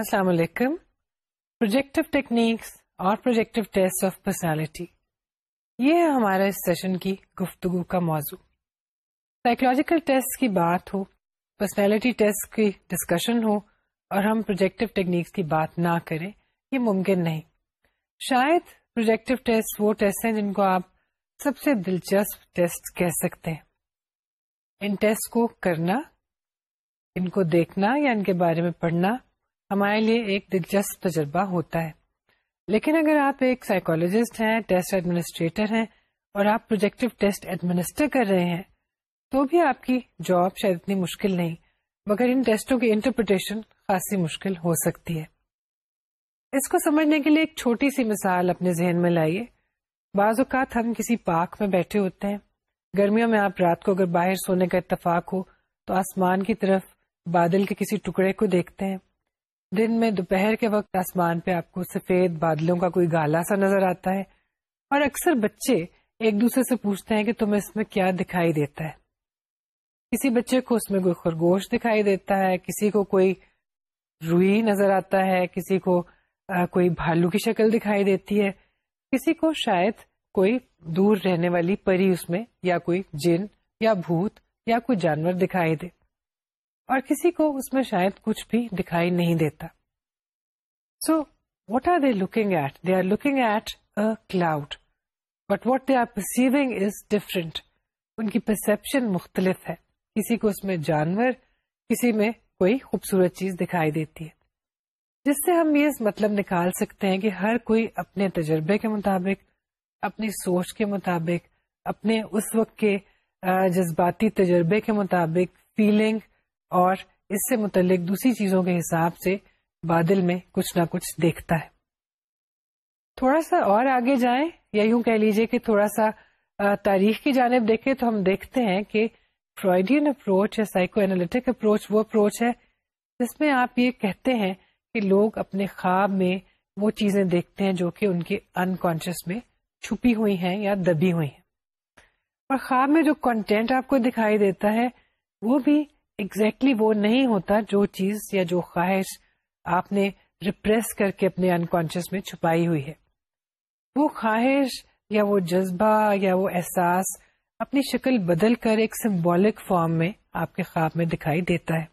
السلام علیکم۔ Projective techniques اور پروجیکٹو ٹیسٹ آف پرسنالٹی یہ ہے ہمارا اس سیشن کی گفتگو کا موضوع۔ سائیکولوجیکل ٹیسٹ کی بات ہو پرسنالٹی ٹیسٹ کی ڈسکشن ہو اور ہم پروجیکٹو ٹیکنیکس کی بات نہ کریں، یہ ممکن نہیں۔ شاید پروجیکٹو ٹیسٹ وہ ٹیسٹ ہیں جن کو آپ سب سے دلچسپ ٹیسٹ کہہ سکتے ہیں۔ ان ٹیسٹ کو کرنا، ان کو دیکھنا یا ان کے بارے میں پڑھنا ہمارے لیے ایک دلچسپ تجربہ ہوتا ہے۔ لیکن اگر آپ ایک سائیکولوجسٹ ہیں ٹیسٹ ایڈمنسٹریٹر ہیں اور آپ پروجیکٹو ٹیسٹ ایڈمنسٹر کر رہے ہیں، تو بھی آپ کی جاب شاید اتنی مشکل نہیں، مگر ان ٹیسٹوں کی انٹرپریٹیشن خاصی مشکل ہو سکتی ہے۔ اس کو سمجھنے کے لیے ایک چھوٹی سی مثال اپنے ذہن میں لائیے۔ بعض اوقات ہم کسی پارک میں بیٹھے ہوتے ہیں۔ گرمیوں میں آپ رات کو اگر باہر سونے کا اتفاق ہو، تو آسمان کی طرف بادل کے کسی ٹکڑے کو دیکھتے ہیں۔ دن میں دوپہر کے وقت آسمان پہ آپ کو سفید بادلوں کا کوئی گالا سا نظر آتا ہے اور اکثر بچے ایک دوسرے سے پوچھتے ہیں کہ تمہیں اس میں کیا دکھائی دیتا ہے۔ کسی بچے کو اس میں کوئی خرگوش دکھائی دیتا ہے، کسی کو کوئی روئی نظر آتا ہے، کسی کو کوئی بھالو کی شکل دکھائی دیتی ہے۔ کسی کو شاید کوئی دور رہنے والی پری اس میں یا کوئی جن یا بھوت یا کوئی جانور دکھائی دے۔ اور کسی کو اس میں شاید کچھ بھی دکھائی نہیں دیتا۔ So what are they looking at they are looking at a cloud but what they are perceiving is different ان کی پرسپشن مختلف ہے کسی کو اس میں جانور کسی میں کوئی خوبصورت چیز دکھائی دیتی ہے جس سے ہم یہ مطلب نکال سکتے ہیں کہ ہر کوئی اپنے تجربے کے مطابق اپنی سوچ کے مطابق اپنے اس وقت کے جذباتی تجربے کے مطابق فیلنگ اور اس سے متعلق دوسری چیزوں کے حساب سے بادل میں کچھ نہ کچھ دیکھتا ہے۔ تھوڑا سا اور آگے جائیں یا یوں کہہ لیجیے کہ تھوڑا سا تاریخ کی جانب دیکھیں تو ہم دیکھتے ہیں کہ فرائڈین اپروچ یا سائیکو اینالٹک اپروچ وہ اپروچ ہے جس میں آپ یہ کہتے ہیں کہ لوگ اپنے خواب میں وہ چیزیں دیکھتے ہیں جو کہ ان کے انکانشیس میں چھپی ہوئی ہیں یا دبی ہوئی ہیں۔ اور خواب میں جو کنٹینٹ آپ کو دکھائی دیتا ہے وہ بھی exactly وہ نہیں ہوتا جو چیز یا جو خواہش آپ نے ریپریس کر کے اپنے انکانشیس میں چھپائی ہوئی ہے۔ وہ خواہش یا وہ جذبہ یا وہ احساس اپنی شکل بدل کر ایک سمبولک فارم میں آپ کے خواب میں دکھائی دیتا ہے۔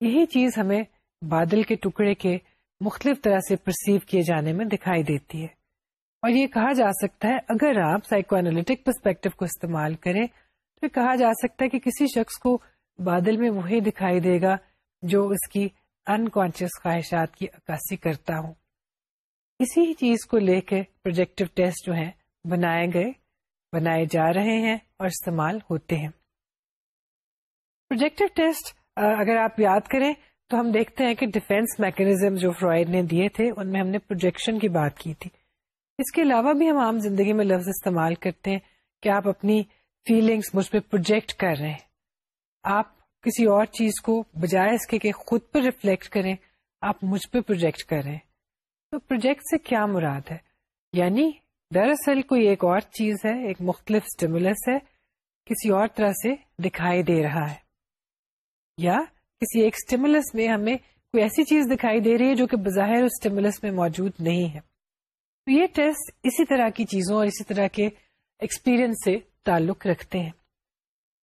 یہی چیز ہمیں بادل کے ٹکڑے کے مختلف طرح سے پرسیو کیے جانے میں دکھائی دیتی ہے۔ اور یہ کہا جا سکتا ہے اگر آپ سائیکو اینالٹک پرسپیکٹو کو استعمال کریں تو کہا جا سکتا ہے کہ کسی شخص کو بادل میں وہی دکھائی دے گا جو اس کی انکانشیس خواہشات کی عکاسی کرتا ہوں۔ اسی چیز کو لے کے پروجیکٹو ٹیسٹ جو ہیں بنائے گئے، بنائے جا رہے ہیں اور استعمال ہوتے ہیں۔ پروجیکٹو ٹیسٹ اگر آپ یاد کریں تو ہم دیکھتے ہیں کہ ڈیفینس میکنیزم جو فرائڈ نے دیے تھے، ان میں ہم نے پروجیکشن کی بات کی تھی۔ اس کے علاوہ بھی ہم عام زندگی میں لفظ استعمال کرتے ہیں کہ آپ اپنی فیلنگس مجھ پہ پروجیکٹ کر رہے ہیں۔ آپ کسی اور چیز کو بجائے اس کے کہ خود پر ریفلیکٹ کریں، آپ مجھ پہ پروجیکٹ کر رہے ہیں۔ تو پروجیکٹ سے کیا مراد ہے؟ یعنی دراصل کوئی ایک اور چیز ہے، ایک مختلف اسٹیمولس ہے، کسی اور طرح سے دکھائی دے رہا ہے۔ یا کسی ایک اسٹیمولس میں ہمیں کوئی ایسی چیز دکھائی دے رہی ہے جو کہ بظاہر اس اسٹیمولس میں موجود نہیں ہے۔ تو یہ ٹیسٹ اسی طرح کی چیزوں اور اسی طرح کے ایکسپیرئنس سے تعلق رکھتے ہیں۔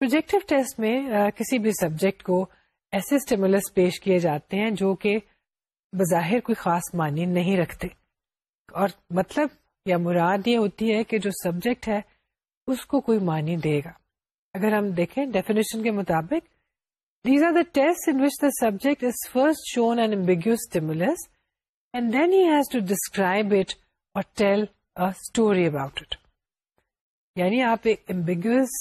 پروجیکٹو ٹیسٹ میں کسی بھی سبجیکٹ کو ایسے اسٹیمولس پیش کیے جاتے ہیں جو کہ بظاہر کوئی خاص معنی نہیں رکھتے۔ اور مطلب یا مراد یہ ہوتی ہے کہ جو سبجیکٹ ہے، اس کو کوئی معنی دے گا۔ اگر ہم دیکھیں ڈیفینیشن کے مطابق these are the test in which the subject is first shown an ambiguous stimulus and then he has to describe it or tell story about it یعنی آپ ایک ایمبیگیوس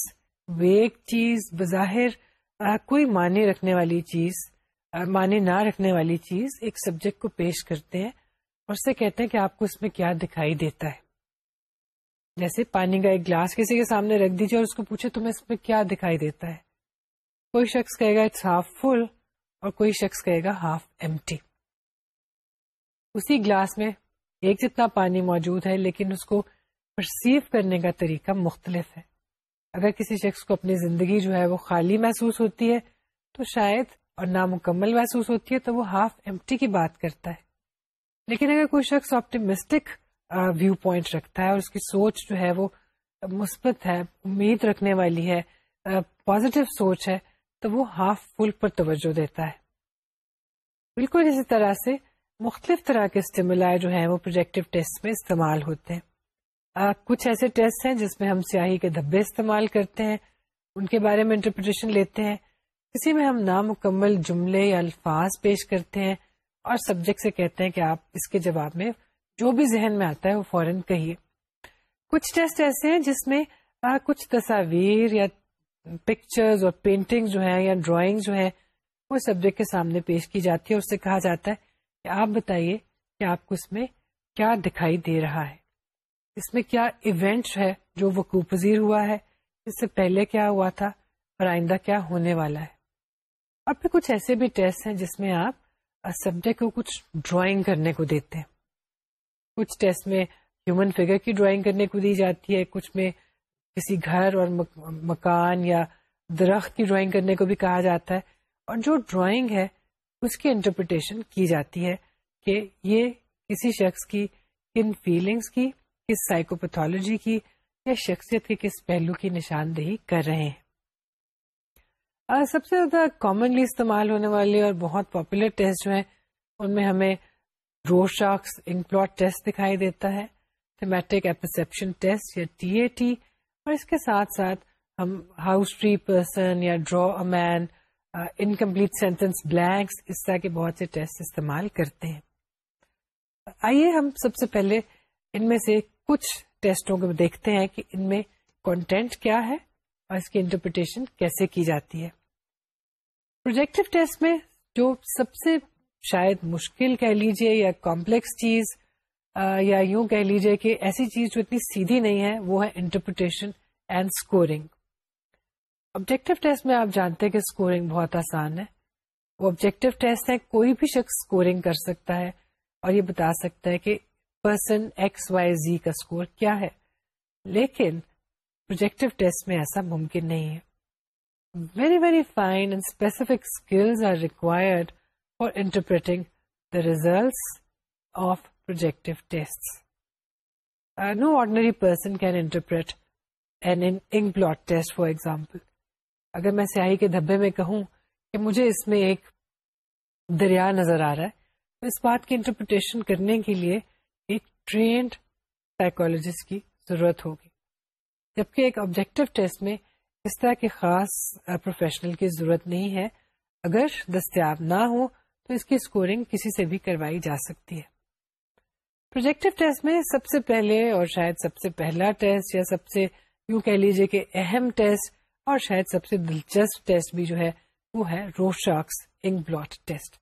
ویگ چیز بظاہر کوئی معنی رکھنے والی چیز معنی نہ رکھنے والی چیز ایک سبجیکٹ کو پیش کرتے ہیں اور سے کہتے ہیں کہ آپ کو اس میں کیا دکھائی دیتا ہے۔ جیسے پانی کا ایک گلاس کسی کے سامنے رکھ دیجیے اور اس کو پوچھے تمہیں اس میں کیا دکھائی دیتا ہے۔ کوئی شخص کہے گا اٹس ہاف فل اور کوئی شخص کہے گا ہاف ایم اسی گلاس میں ایک جتنا پانی موجود ہے لیکن اس کو پرسیو کرنے کا طریقہ مختلف ہے۔ اگر کسی شخص کو اپنی زندگی جو ہے وہ خالی محسوس ہوتی ہے، تو شاید اور نامکمل محسوس ہوتی ہے، تو وہ ہاف ایمٹی کی بات کرتا ہے۔ لیکن اگر کوئی شخص آپٹیمسٹک ویو پوائنٹ رکھتا ہے اور اس کی سوچ جو ہے وہ مثبت ہے، امید رکھنے والی ہے پازیٹو سوچ ہے، تو وہ ہاف فل پر توجہ دیتا ہے۔ بالکل اسی طرح سے مختلف طرح کے اسٹیمولا جو ہیں وہ پروجیکٹو ٹیسٹ میں استعمال ہوتے ہیں۔ کچھ ایسے ٹیسٹ ہیں جس میں ہم سیاہی کے دھبے استعمال کرتے ہیں ان کے بارے میں انٹرپریٹیشن لیتے ہیں کسی میں ہم نامکمل جملے یا الفاظ پیش کرتے ہیں اور سبجیکٹ سے کہتے ہیں کہ آپ اس کے جواب میں جو بھی ذہن میں آتا ہے وہ فوراً کہیے۔ کچھ ٹیسٹ ایسے ہیں جس میں آ, کچھ تصاویر یا پکچرز اور پینٹنگ جو ہے یا ڈرائنگ جو ہے وہ سبجیکٹ کے سامنے پیش کی جاتی ہے اس سے کہا جاتا ہے کہ آپ بتائیے کہ آپ کو اس میں کیا دکھائی دے رہا ہے۔ اس میں کیا ایونٹ ہے جو وقوع پذیر ہوا ہے؟ اس سے پہلے کیا ہوا تھا؟ اور آئندہ کیا ہونے والا ہے؟ اور پھر کچھ ایسے بھی ٹیسٹ ہیں جس میں آپ سبجیکٹ کو کچھ ڈرائنگ کرنے کو دیتے ہیں۔ کچھ ٹیسٹ میں ہیومن فگر کی ڈرائنگ کرنے کو دی جاتی ہے، کچھ میں کسی گھر اور مکان یا درخت کی ڈرائنگ کرنے کو بھی کہا جاتا ہے۔ اور جو ڈرائنگ ہے، اس کی انٹرپریٹیشن کی جاتی ہے کہ یہ کسی شخص کی، کن فیلنگس کی کس سائیکوپیتھولوجی کی یا شخصیت کے کس پہلو کی نشاندہی کر رہے ہیں۔ سب سے زیادہ کامنلی استعمال ہونے والے اور بہت پاپولر ٹیسٹ جو ہیں، ان میں ہمیں روشاکس انکلوٹ ٹیسٹ دکھائی دیتا ہے تھمیٹک اپرسپشن ٹیسٹ یا ٹی اے ٹی اور اس کے ساتھ ساتھ ہم ہاؤس ٹری پرسن یا draw a man incomplete sentence blanks اس طرح کے بہت سے ٹیسٹ استعمال کرتے ہیں۔ آئیے ہم سب سے پہلے ان میں سے کچھ ٹیسٹوں کو دیکھتے ہیں کہ ان میں کانٹینٹ کیا ہے اور اس کی انٹرپریٹیشن کیسے کی جاتی ہے۔ پروجیکٹو ٹیسٹ میں جو سب سے شاید مشکل کہہ لیجیے یا کمپلیکس چیز یا یوں کہہ لیجیے کہ ایسی چیز جو اتنی سیدھی نہیں ہے، وہ ہے interpretation and scoring objective test میں آپ جانتے ہیں کہ اسکورنگ بہت آسان ہے۔ وہ آبجیکٹو ٹیسٹ ہے، کوئی بھی شخص اسکورنگ کر سکتا ہے اور یہ بتا سکتا ہے کہ پرسن ایکس وائی زی کا اسکور کیا ہے؟ لیکن پروجیکٹو ٹیسٹ میں ایسا ممکن نہیں ہے۔ Very very fine and specific skills are required for interpreting the results of projective test no ordinary person can interpret an ink blot test for example اگر میں سیاہی کے دھبے میں کہوں کہ مجھے اس میں ایک دریا نظر آ رہا ہے، تو اس بات کی انٹرپریٹیشن کرنے کے لیے ایک ٹرینڈ سائیکولوجسٹ کی ضرورت ہوگی۔ جبکہ ایک آبجیکٹو ٹیسٹ میں اس طرح کے خاص پروفیشنل کی ضرورت نہیں ہے۔ اگر دستیاب نہ ہو تو اس کی اسکورنگ کسی سے بھی کروائی جا سکتی ہے۔ پروجیکٹو ٹیسٹ میں سب سے پہلے اور شاید سب سے پہلا ٹیسٹ یا سب سے یوں کہہ لیجیے کہ اہم ٹیسٹ اور شاید سب سے دلچسپ ٹیسٹ بھی جو ہے وہ ہے روشاکس انک بلاٹ ٹیسٹ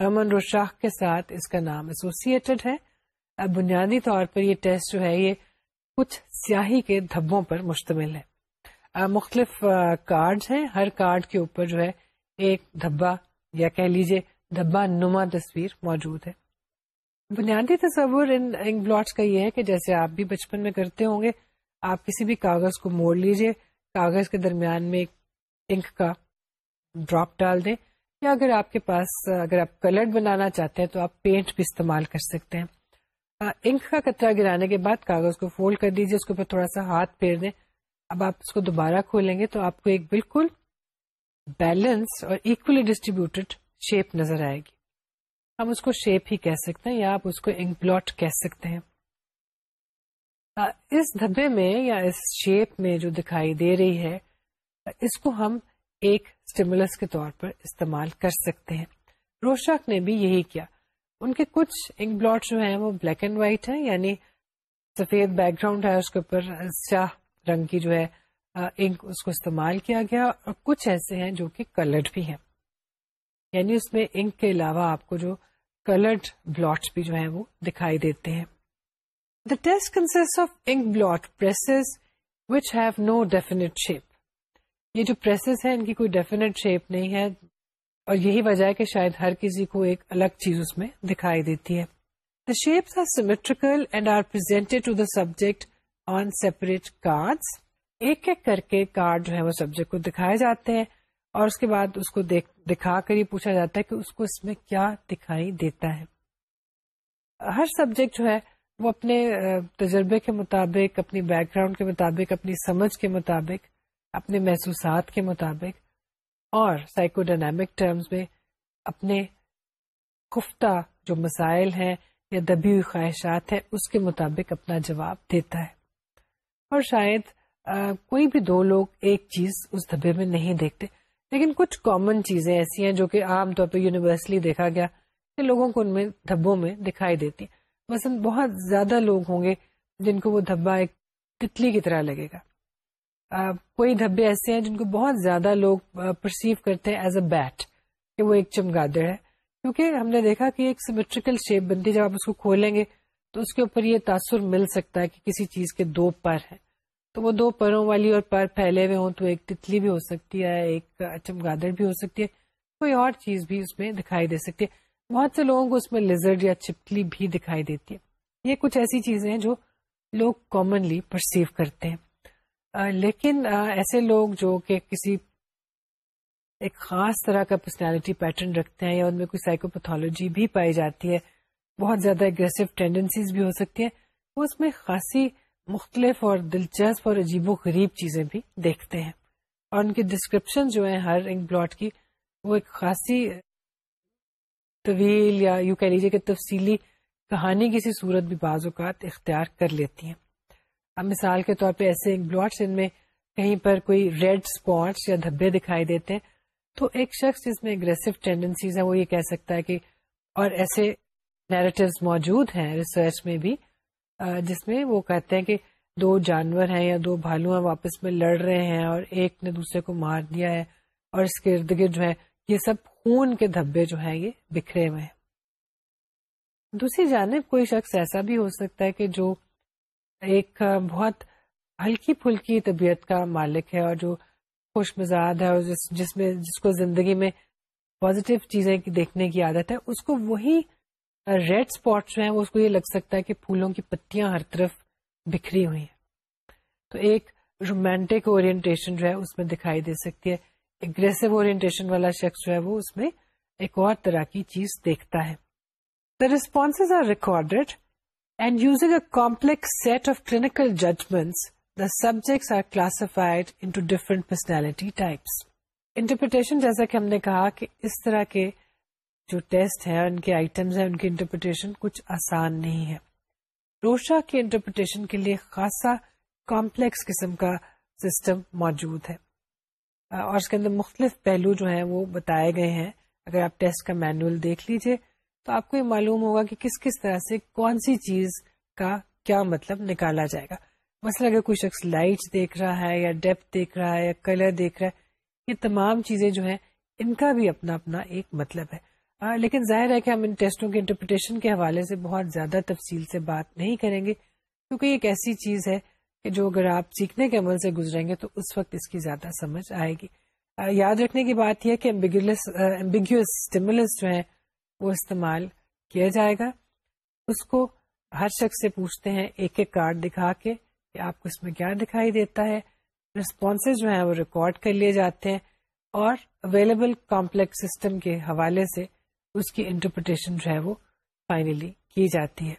امن روشاخ کے ساتھ اس کا نام ایسوسیٹڈ ہے۔ بنیادی طور پر یہ ٹیسٹ جو ہے یہ کچھ سیاہی کے دھبوں پر مشتمل ہے۔ مختلف کارڈ ہیں۔ ہر کارڈ کے اوپر جو ہے ایک دھبا یا کہہ لیجیے دھبا نما تصویر موجود ہے۔ بنیادی تصور ان انک بلاٹس کا یہ ہے کہ جیسے آپ بھی بچپن میں کرتے ہوں گے، آپ کسی بھی کاغذ کو موڑ لیجیے کاغذ کے درمیان میں ایک انک کا ڈراپ ڈال دیں۔ یا اگر آپ کے پاس، اگر آپ کلر بنانا چاہتے ہیں تو آپ پینٹ بھی استعمال کر سکتے ہیں۔ انک کا کترا گرانے کے بعد کاغذ کو فولڈ کر دیجیے اس کے اوپر تھوڑا سا ہاتھ پھیر دیں۔ اب آپ اس کو دوبارہ کھولیں گے تو آپ کو ایک بالکل بیلنس اور اکولی ڈسٹریبیوٹیڈ شیپ نظر آئے گی۔ ہم اس کو شیپ ہی کہہ سکتے ہیں یا آپ اس کو انک بلاٹ کہہ سکتے ہیں۔ اس دھبے میں یا اس شیپ میں جو دکھائی دے رہی ہے، اس کو ہم ایک اسٹیمولس کے طور پر استعمال کر سکتے ہیں۔ روشاک نے بھی یہی کیا۔ ان کے کچھ انک بلاٹ جو ہیں وہ بلیک اینڈ وائٹ ہیں یعنی سفید بیک گراؤنڈ ہے، اس کے اوپر سیاہ رنگ کی جو ہے انک اس کو استعمال کیا گیا اور کچھ ایسے ہیں جو کہ کلرڈ بھی ہیں۔ یعنی اس میں انک کے علاوہ آپ کو جو کلرڈ بلاٹس بھی جو ہیں وہ دکھائی دیتے ہیں۔ The test consist of ink blot pieces which have no definite shape یہ جو پریسز ہیں، ان کی کوئی ڈیفینیٹ شیپ نہیں ہے۔ اور یہی وجہ ہے کہ شاید ہر کسی کو ایک الگ چیز اس میں دکھائی دیتی ہے۔ The shapes are symmetrical and are to the subject on separate card ایک ایک کر کے کارڈ جو ہے وہ سبجیکٹ کو دکھائے جاتے ہیں اور اس کے بعد اس کو دکھا کر یہ پوچھا جاتا ہے کہ اس کو اس میں کیا دکھائی دیتا ہے۔ ہر سبجیکٹ جو ہے وہ اپنے تجربے کے مطابق، اپنی بیک گراؤنڈ کے مطابق، اپنی سمجھ کے مطابق، اپنے محسوسات کے مطابق اور سائیکو ڈائنامک ٹرمز میں اپنے خفتہ جو مسائل ہیں یا دبی ہوئی خواہشات ہیں، اس کے مطابق اپنا جواب دیتا ہے۔ اور شاید کوئی بھی دو لوگ ایک چیز اس دھبے میں نہیں دیکھتے۔ لیکن کچھ کامن چیزیں ایسی ہیں جو کہ عام طور پہ یونیورسلی دیکھا گیا کہ لوگوں کو ان میں دھبوں میں دکھائی دیتی مثلاً بہت زیادہ لوگ ہوں گے جن کو وہ دھبا ایک تتلی کی طرح لگے گا۔ کوئی دھبے ایسے ہیں جن کو بہت زیادہ لوگ پرسیو کرتے ہیں ایز اے بیٹ کہ وہ ایک چمگادڑ ہے۔ کیونکہ ہم نے دیکھا کہ ایک سیمیٹریکل شیپ بنتی ہے، جب آپ اس کو کھولیں گے تو اس کے اوپر یہ تاثر مل سکتا ہے کہ کسی چیز کے دو پر ہیں۔ تو وہ دو پروں والی اور پر پھیلے ہوئے ہوں تو ایک تتلی بھی ہو سکتی ہے، ایک چمگادڑ بھی ہو سکتی ہے۔ کوئی اور چیز بھی اس میں دکھائی دے سکتی ہے۔ بہت سے لوگوں کو اس میں لزرڈ یا چپکلی بھی دکھائی دیتی ہے۔ یہ کچھ ایسی چیزیں ہیں جو لوگ کامنلی پرسیو کرتے ہیں۔ لیکن ایسے لوگ جو کہ کسی ایک خاص طرح کا پرسنالٹی پیٹرن رکھتے ہیں یا ان میں کوئی سائیکوپیتھولوجی بھی پائی جاتی ہے، بہت زیادہ اگریسو ٹینڈنسیز بھی ہو سکتی ہیں، وہ اس میں خاصی مختلف اور دلچسپ اور عجیب و غریب چیزیں بھی دیکھتے ہیں۔ اور ان کی ڈسکرپشن جو ہے ہر انک بلاٹ کی، وہ ایک خاصی طویل یا یو کہہ لیجیے کہ تفصیلی کہانی کسی صورت بھی بعض اوقات اختیار کر لیتی ہیں۔ اب مثال کے طور پہ ایسے بلاٹس ان میں کہیں پر کوئی ریڈ اسپاٹس یا دھبے دکھائی دیتے ہیں، تو ایک شخص جس میں اگریسو ٹینڈنسیز ہیں، وہ یہ کہہ سکتا ہے کہ، اور ایسے نیریٹوز موجود ہیں ریسرچ میں بھی جس میں وہ کہتے ہیں کہ دو جانور ہیں یا دو بھالو ہیں واپس میں لڑ رہے ہیں اور ایک نے دوسرے کو مار دیا ہے اور اس کے ارد گرد جو ہے، یہ سب خون کے دھبے جو ہیں، یہ بکھرے ہوئے ہیں۔ دوسری جانب کوئی شخص ایسا بھی ہو سکتا ہے کہ جو ایک بہت ہلکی پھلکی طبیعت کا مالک ہے اور جو خوش مزاج ہے اور جس جس میں جس کو زندگی میں پازیٹیو چیزیں دیکھنے کی عادت ہے، اس کو وہی ریڈ اسپاٹ جو ہیں اس کو یہ لگ سکتا ہے کہ پھولوں کی پتیاں ہر طرف بکھری ہوئی ہیں۔ تو ایک رومانٹک اورینٹیشن جو ہے، اس میں دکھائی دے سکتی ہے۔ اگریسو اورینٹیشن والا شخص جو ہے، وہ اس میں ایک اور طرح کی چیز دیکھتا ہے۔ The response are recorded and using a complex set of clinical judgments the subjects are classified into different personality types interpretation جیسا کہ ہم نے کہا کہ اس طرح کے جو ٹیسٹ ہے ان کے آئٹمس ہیں ان کی انٹرپریٹیشن کچھ آسان نہیں ہے روشا کے انٹرپریٹیشن کے لیے خاصا کمپلیکس قسم کا سسٹم موجود ہے اور اس کے اندر مختلف پہلو جو ہیں وہ بتائے گئے ہیں اگر آپ ٹیسٹ کا مینوئل دیکھ لیجیے تو آپ کو یہ معلوم ہوگا کہ کس کس طرح سے کون سی چیز کا کیا مطلب نکالا جائے گا۔ مثلا اگر کوئی شخص لائٹ دیکھ رہا ہے یا ڈیپتھ دیکھ رہا ہے یا کلر دیکھ رہا ہے، یہ تمام چیزیں جو ہیں، ان کا بھی اپنا اپنا ایک مطلب ہے۔ لیکن ظاہر ہے کہ ہم ان ٹیسٹوں کے انٹرپریٹیشن کے حوالے سے بہت زیادہ تفصیل سے بات نہیں کریں گے، کیونکہ یہ ایک ایسی چیز ہے کہ جو اگر آپ سیکھنے کے عمل سے گزریں گے تو اس وقت اس کی زیادہ سمجھ آئے گی۔ یاد رکھنے کی بات یہ کہ امبیگیوس اسٹیمولس جو ہے وہ استعمال کیا جائے گا۔ اس کو ہر شخص سے پوچھتے ہیں، ایک ایک کارڈ دکھا کے کہ آپ کو اس میں کیا دکھائی دیتا ہے۔ ریسپونس جو ہیں وہ ریکارڈ کر لیے جاتے ہیں اور اویلیبل کمپلیکس سسٹم کے حوالے سے اس کی انٹرپریٹیشن جو ہے وہ فائنلی کی جاتی ہے۔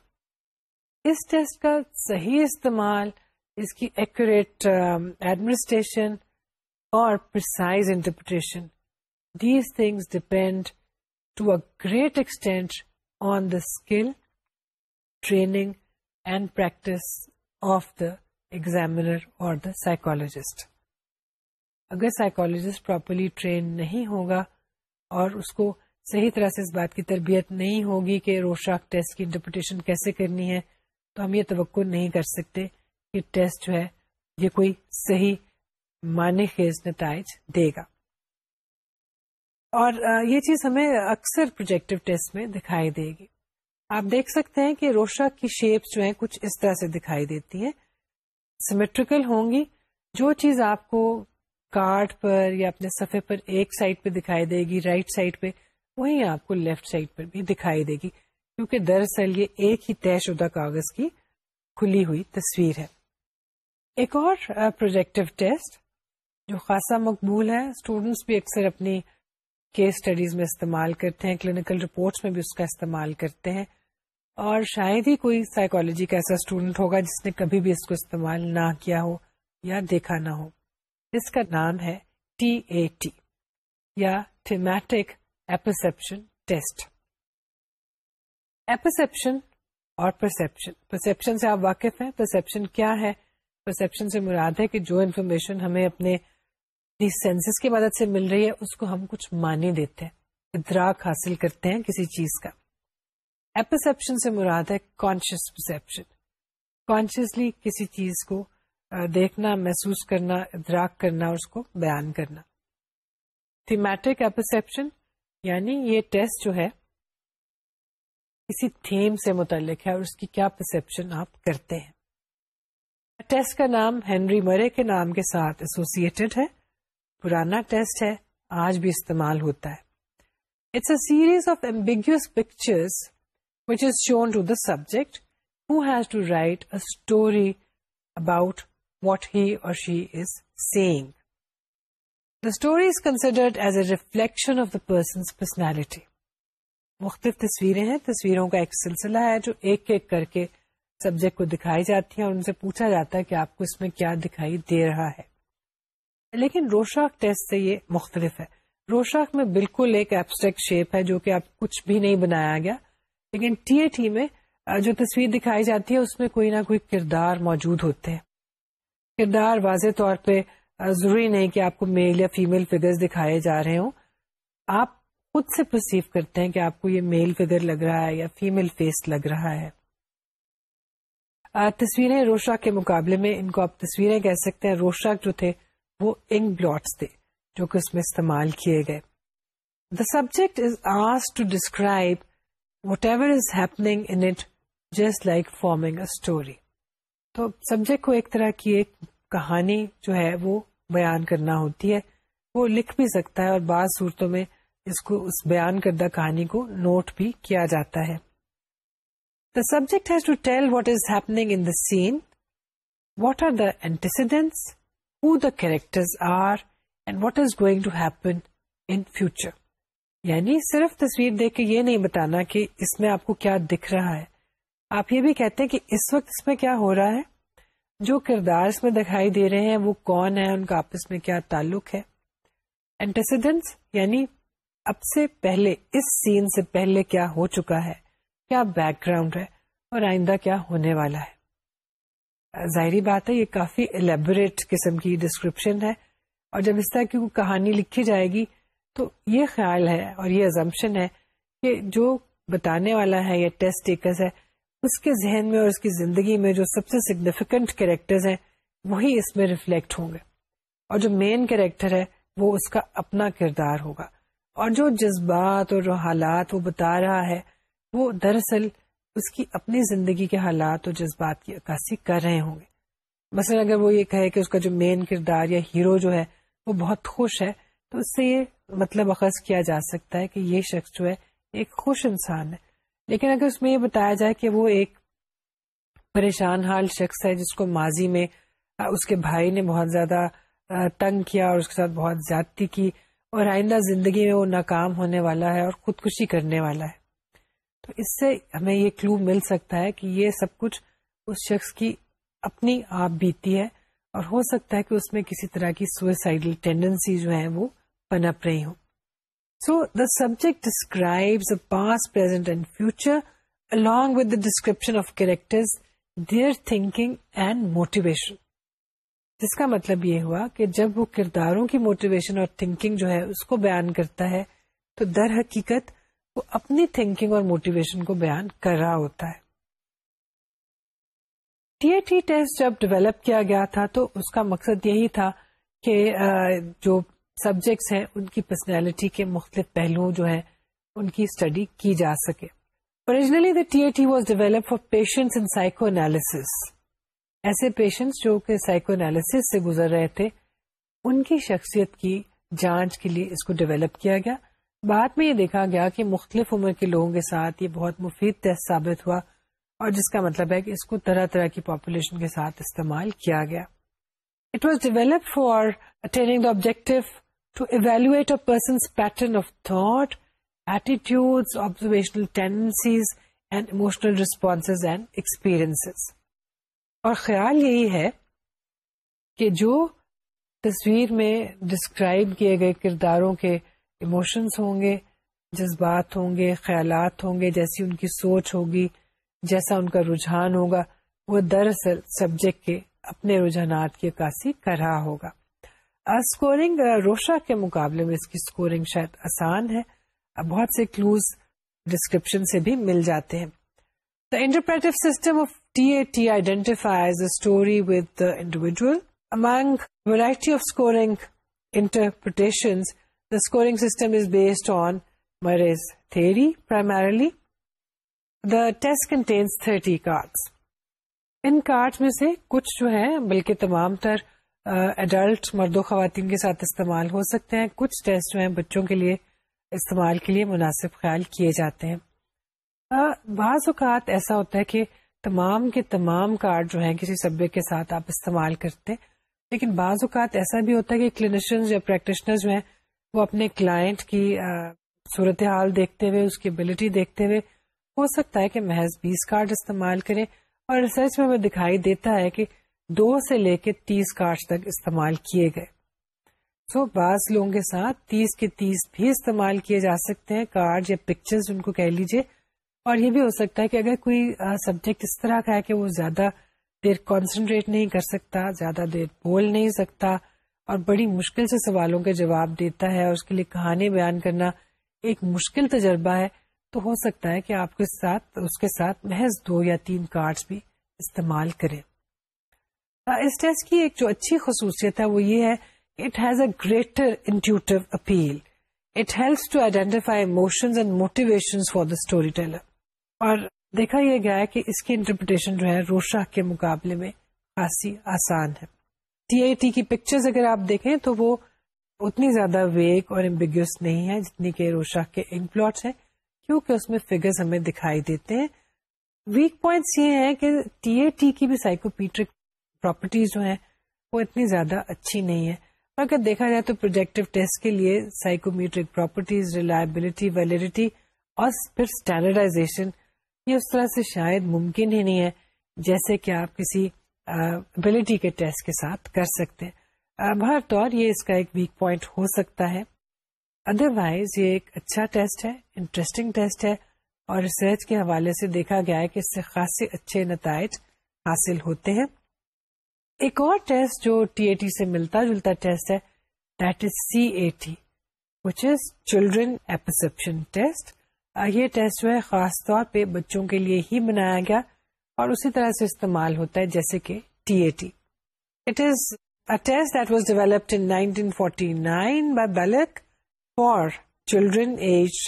اس ٹیسٹ کا صحیح استعمال، اس کی ایکوریٹ ایڈمنسٹریشن um, اور precise interpretation these things depend to a great extent on the skill training and practice of the examiner اور دا سائیکولوجسٹ اگر سائیکولوجسٹ پراپرلی ٹرین نہیں ہوگا اور اس کو صحیح طرح سے اس بات کی تربیت نہیں ہوگی کہ روشاک ٹیسٹ کی انٹرپریٹیشن کیسے کرنی ہے، تو ہم یہ توقع نہیں کر سکتے کہ ٹیسٹ جو ہے، یہ کوئی صحیح معنی خیز نتائج دے گا۔ اور یہ چیز ہمیں اکثر پروجیکٹو ٹیسٹ میں دکھائی دے گی۔ آپ دیکھ سکتے ہیں کہ روشاک کی شیپس جو ہیں کچھ اس طرح سے دکھائی دیتی ہیں۔ سیمیٹریکل ہوں گی۔ جو چیز آپ کو کارڈ پر یا اپنے صفحے پر ایک سائڈ پہ دکھائی دے گی، رائٹ سائڈ پہ وہی آپ کو لیفٹ سائڈ پر بھی دکھائی دے گی۔ کیونکہ دراصل یہ ایک ہی طے شدہ کاغذ کی کھلی ہوئی تصویر ہے۔ ایک اور پروجیکٹو ٹیسٹ جو خاصا مقبول ہے۔ اسٹوڈینٹس بھی اکثر اپنی کیس اسٹڈیز میں استعمال کرتے ہیں کلینکل رپورٹس میں بھی اس کا استعمال کرتے ہیں۔ اور شاید ہی کوئی سائیکولوجی کا ایسا اسٹوڈنٹ ہوگا جس نے کبھی بھی اس کو استعمال نہ کیا ہو یا دیکھا نہ ہو۔ اس کا نام ہے ٹی اے ٹی یا تھیمیٹک ایپرسپشن ٹیسٹ ایپرسپشن اور پرسپشن پرسپشن سے آپ واقف ہیں پرسپشن کیا ہے؟ پرسپشن سے مراد ہے کہ جو انفارمیشن ہمیں اپنے سینسز کی مدد سے مل رہی ہے، اس کو ہم کچھ مانی دیتے ہیں، ادراک حاصل کرتے ہیں کسی چیز کا۔ اپرسپشن سے مراد ہے کانشیس پرسپشن کانشیسلی کسی چیز کو دیکھنا، محسوس کرنا، ادراک کرنا، اور اس کو بیان کرنا۔ تھیمیٹک اپرسپشن یعنی یہ ٹیسٹ جو ہے، کسی تھیم سے متعلق ہے اور اس کی کیا پرسپشن آپ کرتے ہیں۔ ٹیسٹ کا نام ہینری مرے کے نام کے ساتھ ایسوسیٹڈ ہے۔ پرانا ٹیسٹ ہے، آج بھی استعمال ہوتا ہے۔ It's a series of ambiguous pictures which is shown to the subject who has to write a story about what he اور she is seeing the story is considered as a reflection of the person's personality مختلف تصویریں ہیں، تصویروں کا ایک سلسلہ ہے جو ایک ایک کر کے سبجیکٹ کو دکھائی جاتی ہیں اور ان سے پوچھا جاتا ہے کہ آپ کو اس میں کیا دکھائی دے رہا ہے۔ لیکن روشاک ٹیسٹ سے یہ مختلف ہے۔ روشاک میں بالکل ایک ایبسٹریکٹ شیپ ہے جو کہ آپ کچھ بھی نہیں بنایا گیا۔ لیکن ٹی اے ٹی میں جو تصویر دکھائی جاتی ہے، اس میں کوئی نہ کوئی کردار موجود ہوتے ہیں۔ کردار واضح طور پہ ضروری نہیں کہ آپ کو میل یا فیمل فگرز دکھائے جا رہے ہوں۔ آپ خود سے پرسیو کرتے ہیں کہ آپ کو یہ میل فگر لگ رہا ہے یا فیمل فیس لگ رہا ہے۔ تصویریں روشا کے مقابلے میں، ان کو آپ تصویریں کہہ سکتے ہیں۔ روشاک جو تھے وہ انک بلاٹس تھے جو کہ اس میں استعمال کیے گئے۔ The subject is as to describe whatever is happening in it just like forming a story تو سبجیکٹ کو ایک طرح کی ایک کہانی جو ہے وہ بیان کرنا ہوتی ہے۔ وہ لکھ بھی سکتا ہے اور بعض صورتوں میں اس کو، اس بیان کردہ کہانی کو نوٹ بھی کیا جاتا ہے۔ The subject has to tell what is happening in the scene what are the antecedents who the characters are and what is going to happen in future. یعنی صرف تصویر دیکھ کے یہ نہیں بتانا کہ اس میں آپ کو کیا دکھ رہا ہے. آپ یہ بھی کہتے ہیں کہ اس وقت اس میں کیا ہو رہا ہے؟ جو کردار اس میں دکھائی دے رہے ہیں وہ کون ہے؟ ان کا آپس میں کیا تعلق ہے؟ اینٹیسیڈنس یعنی اب سے پہلے، اس سین سے پہلے کیا ہو چکا ہے؟ کیا بیک گراؤنڈ ہے؟ اور آئندہ کیا ہونے والا ہے؟ ظاہری بات ہے، یہ کافی الیبوریٹ قسم کی ڈسکرپشن ہے۔ اور جب اس طرح کی کہانی لکھی جائے گی، تو یہ خیال ہے اور یہ ازمپشن ہے کہ جو بتانے والا ہے یا ٹیسٹ ٹیکرز ہے، اس کے ذہن میں اور اس کی زندگی میں جو سب سے سگنیفیکنٹ کریکٹرز ہیں، وہی اس میں ریفلیکٹ ہوں گے۔ اور جو مین کریکٹر ہے، وہ اس کا اپنا کردار ہوگا۔ اور جو جذبات اور جو حالات وہ بتا رہا ہے، وہ دراصل اس کی اپنی زندگی کے حالات اور جذبات کی عکاسی کر رہے ہوں گے۔ مثلا اگر وہ یہ کہے کہ اس کا جو مین کردار یا ہیرو جو ہے وہ بہت خوش ہے، تو اس سے یہ مطلب اخذ کیا جا سکتا ہے کہ یہ شخص جو ہے ایک خوش انسان ہے۔ لیکن اگر اس میں یہ بتایا جائے کہ وہ ایک پریشان حال شخص ہے جس کو ماضی میں اس کے بھائی نے بہت زیادہ تنگ کیا اور اس کے ساتھ بہت زیادتی کی، اور آئندہ زندگی میں وہ ناکام ہونے والا ہے اور خودکشی کرنے والا ہے۔ تو اس سے ہمیں یہ کلو مل سکتا ہے کہ یہ سب کچھ اس شخص کی اپنی آپ بیتی ہے اور ہو سکتا ہے کہ اس میں کسی طرح کی سوئسائڈل ٹینڈنسی جو ہے وہ پنپ رہی ہوں۔ So the subject describe past present and future along with the description of character their thinking and motivation جس کا مطلب یہ ہوا کہ جب وہ کرداروں کی موٹیویشن اور تھنکنگ جو ہے اس کو بیان کرتا ہے تو در حقیقت وہ اپنی تھنکنگ اور موٹیویشن کو بیان کر رہا ہوتا ہے۔ ٹی اے ٹی ٹیسٹ جب ڈیولپ کیا گیا تھا تو اس کا مقصد یہی تھا کہ جو سبجیکٹس ہیں، ان کی پرسنالٹی کے مختلف پہلوؤں جو ہیں، ان کی اسٹڈی کی جا سکے۔ Originally the T A T was develop for patients in psychoanalysis ایسے پیشنٹس جو کہ سائیکو انالیس سے گزر رہے تھے، ان کی شخصیت کی جانچ کے لیے اس کو ڈیولپ کیا گیا۔ بعد میں یہ دیکھا گیا کہ مختلف عمر کے لوگوں کے ساتھ یہ بہت مفید ٹیسٹ ثابت ہوا اور جس کا مطلب ہے کہ اس کو طرح طرح کی پاپولیشن کے ساتھ استعمال کیا گیا It was developed for attaining the objective to evaluate a person's pattern of thought, attitudes, observational tendencies, and emotional responses and experiences. اور خیال یہی ہے کہ جو تصویر میں ڈسکرائب کیے گئے کرداروں کے ایموشنس ہوں گے، جذبات ہوں گے، خیالات ہوں گے، جیسی ان کی سوچ ہوگی، جیسا ان کا رجحان ہوگا، وہ دراصل سبجیکٹ کے اپنے رجحانات کی عکاسی کر رہا ہوگا۔ اسکورنگ روشا کے مقابلے میں اس کی اسکورنگ شاید آسان ہے۔ بہت سے کلوز ڈسکرپشن سے بھی مل جاتے ہیں۔ The interpretive system of T A T identifies a story with the individual among variety of scoring interpretation the scoring system is based on Murray's theory primarily the test contains thirty cards ان card میں سے کچھ جو ہے بلکہ تمام تر adult مرد و خواتین کے ساتھ استعمال ہو سکتے ہیں۔ کچھ ٹیسٹ جو ہیں، بچوں کے لیے استعمال کے لیے مناسب خیال کیے جاتے ہیں۔ بعض اوقات ایسا ہوتا ہے کہ تمام کے تمام کارڈ جو ہیں، کسی سبجیکٹ کے ساتھ آپ استعمال کرتے ہیں۔ لیکن بعض اوقات ایسا بھی ہوتا ہے کہ کلینیشنز یا پریکٹیشنر جو ہیں وہ اپنے کلائنٹ کی صورتحال دیکھتے ہوئے اس کی ابلٹی دیکھتے ہوئے ہو سکتا ہے کہ محض بیس کارڈ استعمال کریں اور ریسرچ میں ہمیں دکھائی دیتا ہے کہ دو سے لے کے تیس کارڈ تک استعمال کیے گئے۔ سو so, بعض لوگوں کے ساتھ تیس کے تیس بھی استعمال کیے جا سکتے ہیں کارڈ یا پکچر جن کو کہہ لیجیے اور یہ بھی ہو سکتا ہے کہ اگر کوئی سبجیکٹ اس طرح کا ہے کہ وہ زیادہ دیر کانسنٹریٹ نہیں کر سکتا زیادہ دیر بول نہیں سکتا اور بڑی مشکل سے سوالوں کے جواب دیتا ہے اور اس کے لیے کہانی بیان کرنا ایک مشکل تجربہ ہے، تو ہو سکتا ہے کہ آپ کے ساتھ، اس کے ساتھ محض دو یا تین کارڈ بھی استعمال کریں۔ اس ٹیسٹ کی ایک جو اچھی خصوصیت ہے وہ یہ ہے it has a greater intuitive appeal it helps to identify emotions and motivation for the story teller اور دیکھا یہ گیا ہے کہ اس کی انٹرپریٹیشن جو ہے روشا کے مقابلے میں خاصی آسان ہے۔ ٹی آئی ٹی کی پکچرز اگر آپ دیکھیں تو وہ اتنی زیادہ ویک اور امبیگیوس نہیں ہے جتنی کہ روشا کے انک پلاٹس ہیں، کیونکہ اس میں فگرز ہمیں دکھائی دیتے ہیں۔ ویک پوائنٹس یہ ہیں کہ ٹی اے ٹی کی بھی سائیکوپیٹرک پراپرٹیز جو ہیں، وہ اتنی زیادہ اچھی نہیں ہے اگر دیکھا جائے تو پروجیکٹو ٹیسٹ کے لیے سائیکومیٹرک پراپرٹیز ریلائبلٹی ویلڈیٹی اور پھر اسٹینڈرڈائزیشن یہ اس طرح سے شاید ممکن ہی نہیں ہے، جیسے کہ آپ کسی ابلٹی کے ٹیسٹ کے ساتھ کر سکتے بہر طور یہ اس کا ایک ویک پوائنٹ ہو سکتا ہے۔ ادر وائز یہ ایک اچھا ٹیسٹ ہے انٹرسٹنگ ٹیسٹ ہے۔ اور ریسرچ کے حوالے سے دیکھا گیا ہے کہ اس سے خاصے اچھے نتائج حاصل ہوتے ہیں۔ ایک اور ٹیسٹ جو ٹی اے ٹی سے ملتا جلتا ٹیسٹ ہے that is C A T which is children apperception test یہ ٹیسٹ جو ہے، خاص طور پہ بچوں کے لیے ہی بنایا گیا۔ اور اسی طرح سے استعمال ہوتا ہے جیسے کہ T A T it is test that was developed in 1949 by Bellak for children age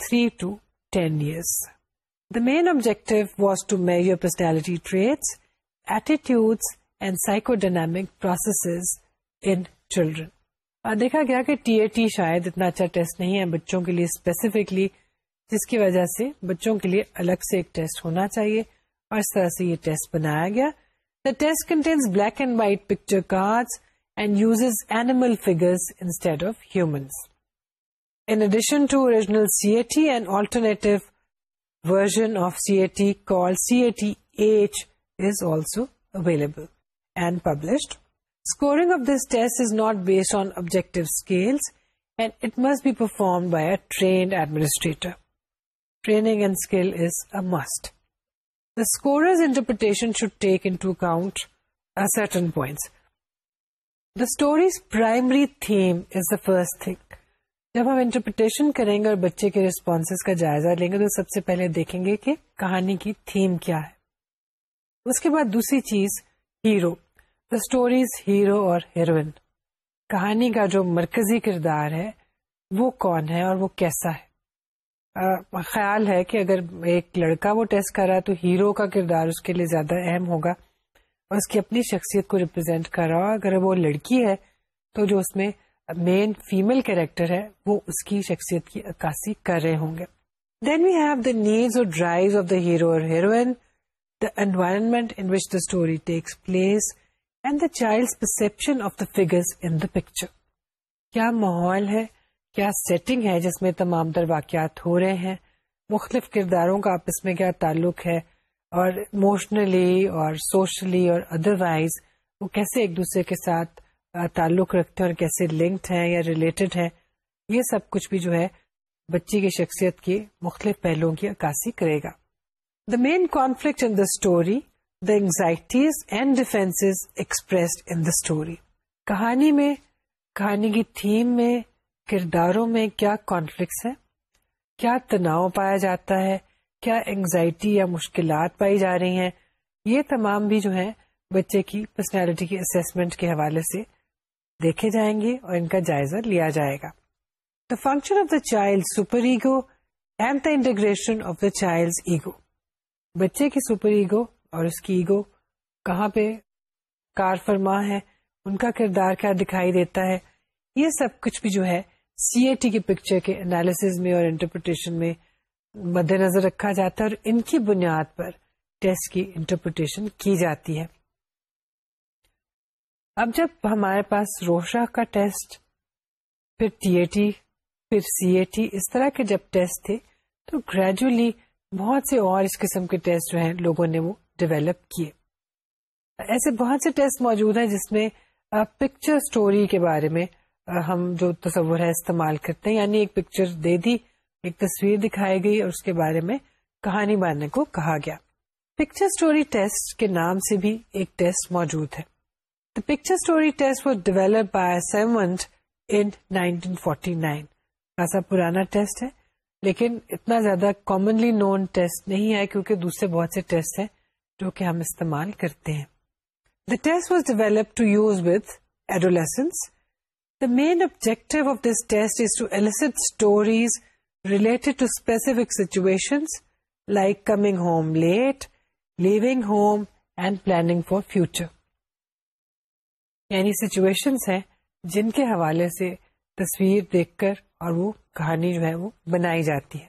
3 to 10 years the main objective was to measure personality traits attitudes and psychodynamic processes in children اور دیکھا گیا کہ T A T شاید اتنا اچھا test نہیں ہے بچوں کے لیے اسپیسیفکلی جس کی وجہ سے بچوں کے لیے الگ سے ایک ٹیسٹ ہونا چاہیے۔ اور اس طرح سے یہ ٹیسٹ بنایا گیا the test contains black and white picture card and uses animal figures instead of humans in addition to original C A T and alternative version of C A T call C A T H is also available and published Scoring of this test is not based on objective scales and it must be performed by a trained administrator. Training and skill is a must the scores interpretation should take into account certain points the stories primary theme is the first thing جب ہم interpretation کریں گے اور بچے کے response کا جائزہ لیں گے تو سب سے پہلے دیکھیں گے کہ کہانی کی تھیم کیا ہے۔ اس کے بعد دوسری چیز ہیرو دا اسٹوریز ہیرو اور ہیروئن کہانی کا جو مرکزی کردار ہے، وہ کون ہے اور وہ کیسا ہے؟ خیال ہے کہ اگر ایک لڑکا وہ ٹیسٹ کر رہا ہے تو ہیرو کا کردار اس کے لیے زیادہ اہم ہوگا اور اس کی اپنی شخصیت کو ریپرزینٹ کر رہا اگر وہ لڑکی ہے تو جو اس میں مین فیمل کیریکٹر ہے، وہ اس کی شخصیت کی عکاسی کر رہے ہوں گے۔ Then we have the needs اور ڈرائیو آف دا ہیرو اور heroine the environment in which the story takes place and the child perception of the figure in the picture کیا ماحول ہے کیا سیٹنگ ہے جس میں تمام در واقعات ہو رہے ہیں؟ مختلف کرداروں کا آپس میں کیا تعلق ہے؟ اور اموشنلی اور سوشلی اور ادر وائز وہ کیسے ایک دوسرے کے ساتھ تعلق رکھتے ہیں اور کیسے لنکڈ ہیں یا ریلیٹڈ ہیں؟ یہ سب کچھ بھی جو ہے بچی کی شخصیت کے مختلف پہلوؤں کی عکاسی کرے گا۔ The main conflict in the story the anxieties and defence expressed in the story کہانی میں، کہانی کی تھیم میں کرداروں میں کیا کانفلکٹس ہیں؟ کیا تناؤ پایا جاتا ہے؟ کیا اینگزائٹی یا مشکلات پائی جا رہی ہیں؟ یہ تمام بھی جو ہے بچے کی پرسنالٹی کی اسسمنٹ کے حوالے سے دیکھے جائیں گے اور ان کا جائزہ لیا جائے گا۔ The function of the child superego and the integration of the child ego بچے کی سپر ایگو اور اس کی ایگو کہاں پہ کار فرما ہے؟ ان کا کردار کیا دکھائی دیتا ہے؟ یہ سب کچھ بھی جو ہے سی اے ٹی کے پکچر کے انالیس میں اور انٹرپریٹیشن میں مد نظر رکھا جاتا ہے اور ان کی بنیاد پر ٹیسٹ کی انٹرپریٹیشن کی جاتی ہے۔ اب جب ہمارے پاس روشا کا ٹیسٹ پھر ٹی اے ٹی پھر سی اے ٹی اس طرح کے جب ٹیسٹ تھے، تو گریجولی بہت سے اور اس قسم کے ٹیسٹ جو ہیں لوگوں نے وہ ڈیویلپ کیے۔ ایسے بہت سے ٹیسٹ موجود ہیں جس میں پکچر اسٹوری کے بارے میں ہم جو تصور ہے استعمال کرتے ہیں یعنی ایک پکچر دے دی، ایک تصویر دکھائی گئی اور اس کے بارے میں کہانی باننے کو کہا گیا۔ پکچر اسٹوری ٹیسٹ کے نام سے بھی ایک ٹیسٹ موجود ہے۔ The picture story test was develop by Symonds in 1949 ایسا پرانا ٹیسٹ ہے، لیکن اتنا زیادہ کامنلی نون ٹیسٹ نہیں ہے کیونکہ دوسرے بہت سے ٹیسٹ ہیں جو کہ ہم استعمال کرتے ہیں۔ The test was develop to use with adolescence the main objective of this test is to elicit stories related to specific situation like coming home late leaving home and planning for future یعنی situations ہیں جن کے حوالے سے تصویر دیکھ کر اور وہ کہانی جو ہے وہ بنائی جاتی ہے۔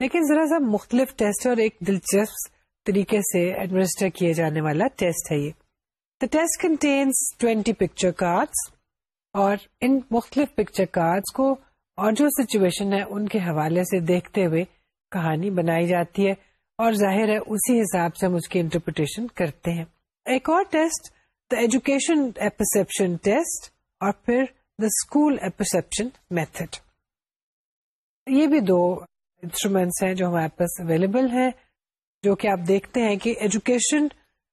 لیکن ذرا سا مختلف ٹیسٹ اور ایک دلچسپ طریقے سے ایڈمنسٹر کیے جانے والا ٹیسٹ ہے یہ۔ The test contains twenty picture cards اور ان مختلف پکچر کارڈس کو اور جو سچویشن ہے ان کے حوالے سے دیکھتے ہوئے کہانی بنائی جاتی ہے اور ظاہر ہے اسی حساب سے ہم اس کی انٹرپریٹیشن کرتے ہیں۔ ایک اور test the education apperception test اور پھر دا اسکول اپرسپشن میتھڈ یہ بھی دو انسٹرومینٹس ہیں جو ہمارے پاس اویلیبل ہیں، جو کہ آپ دیکھتے ہیں کہ ایجوکیشن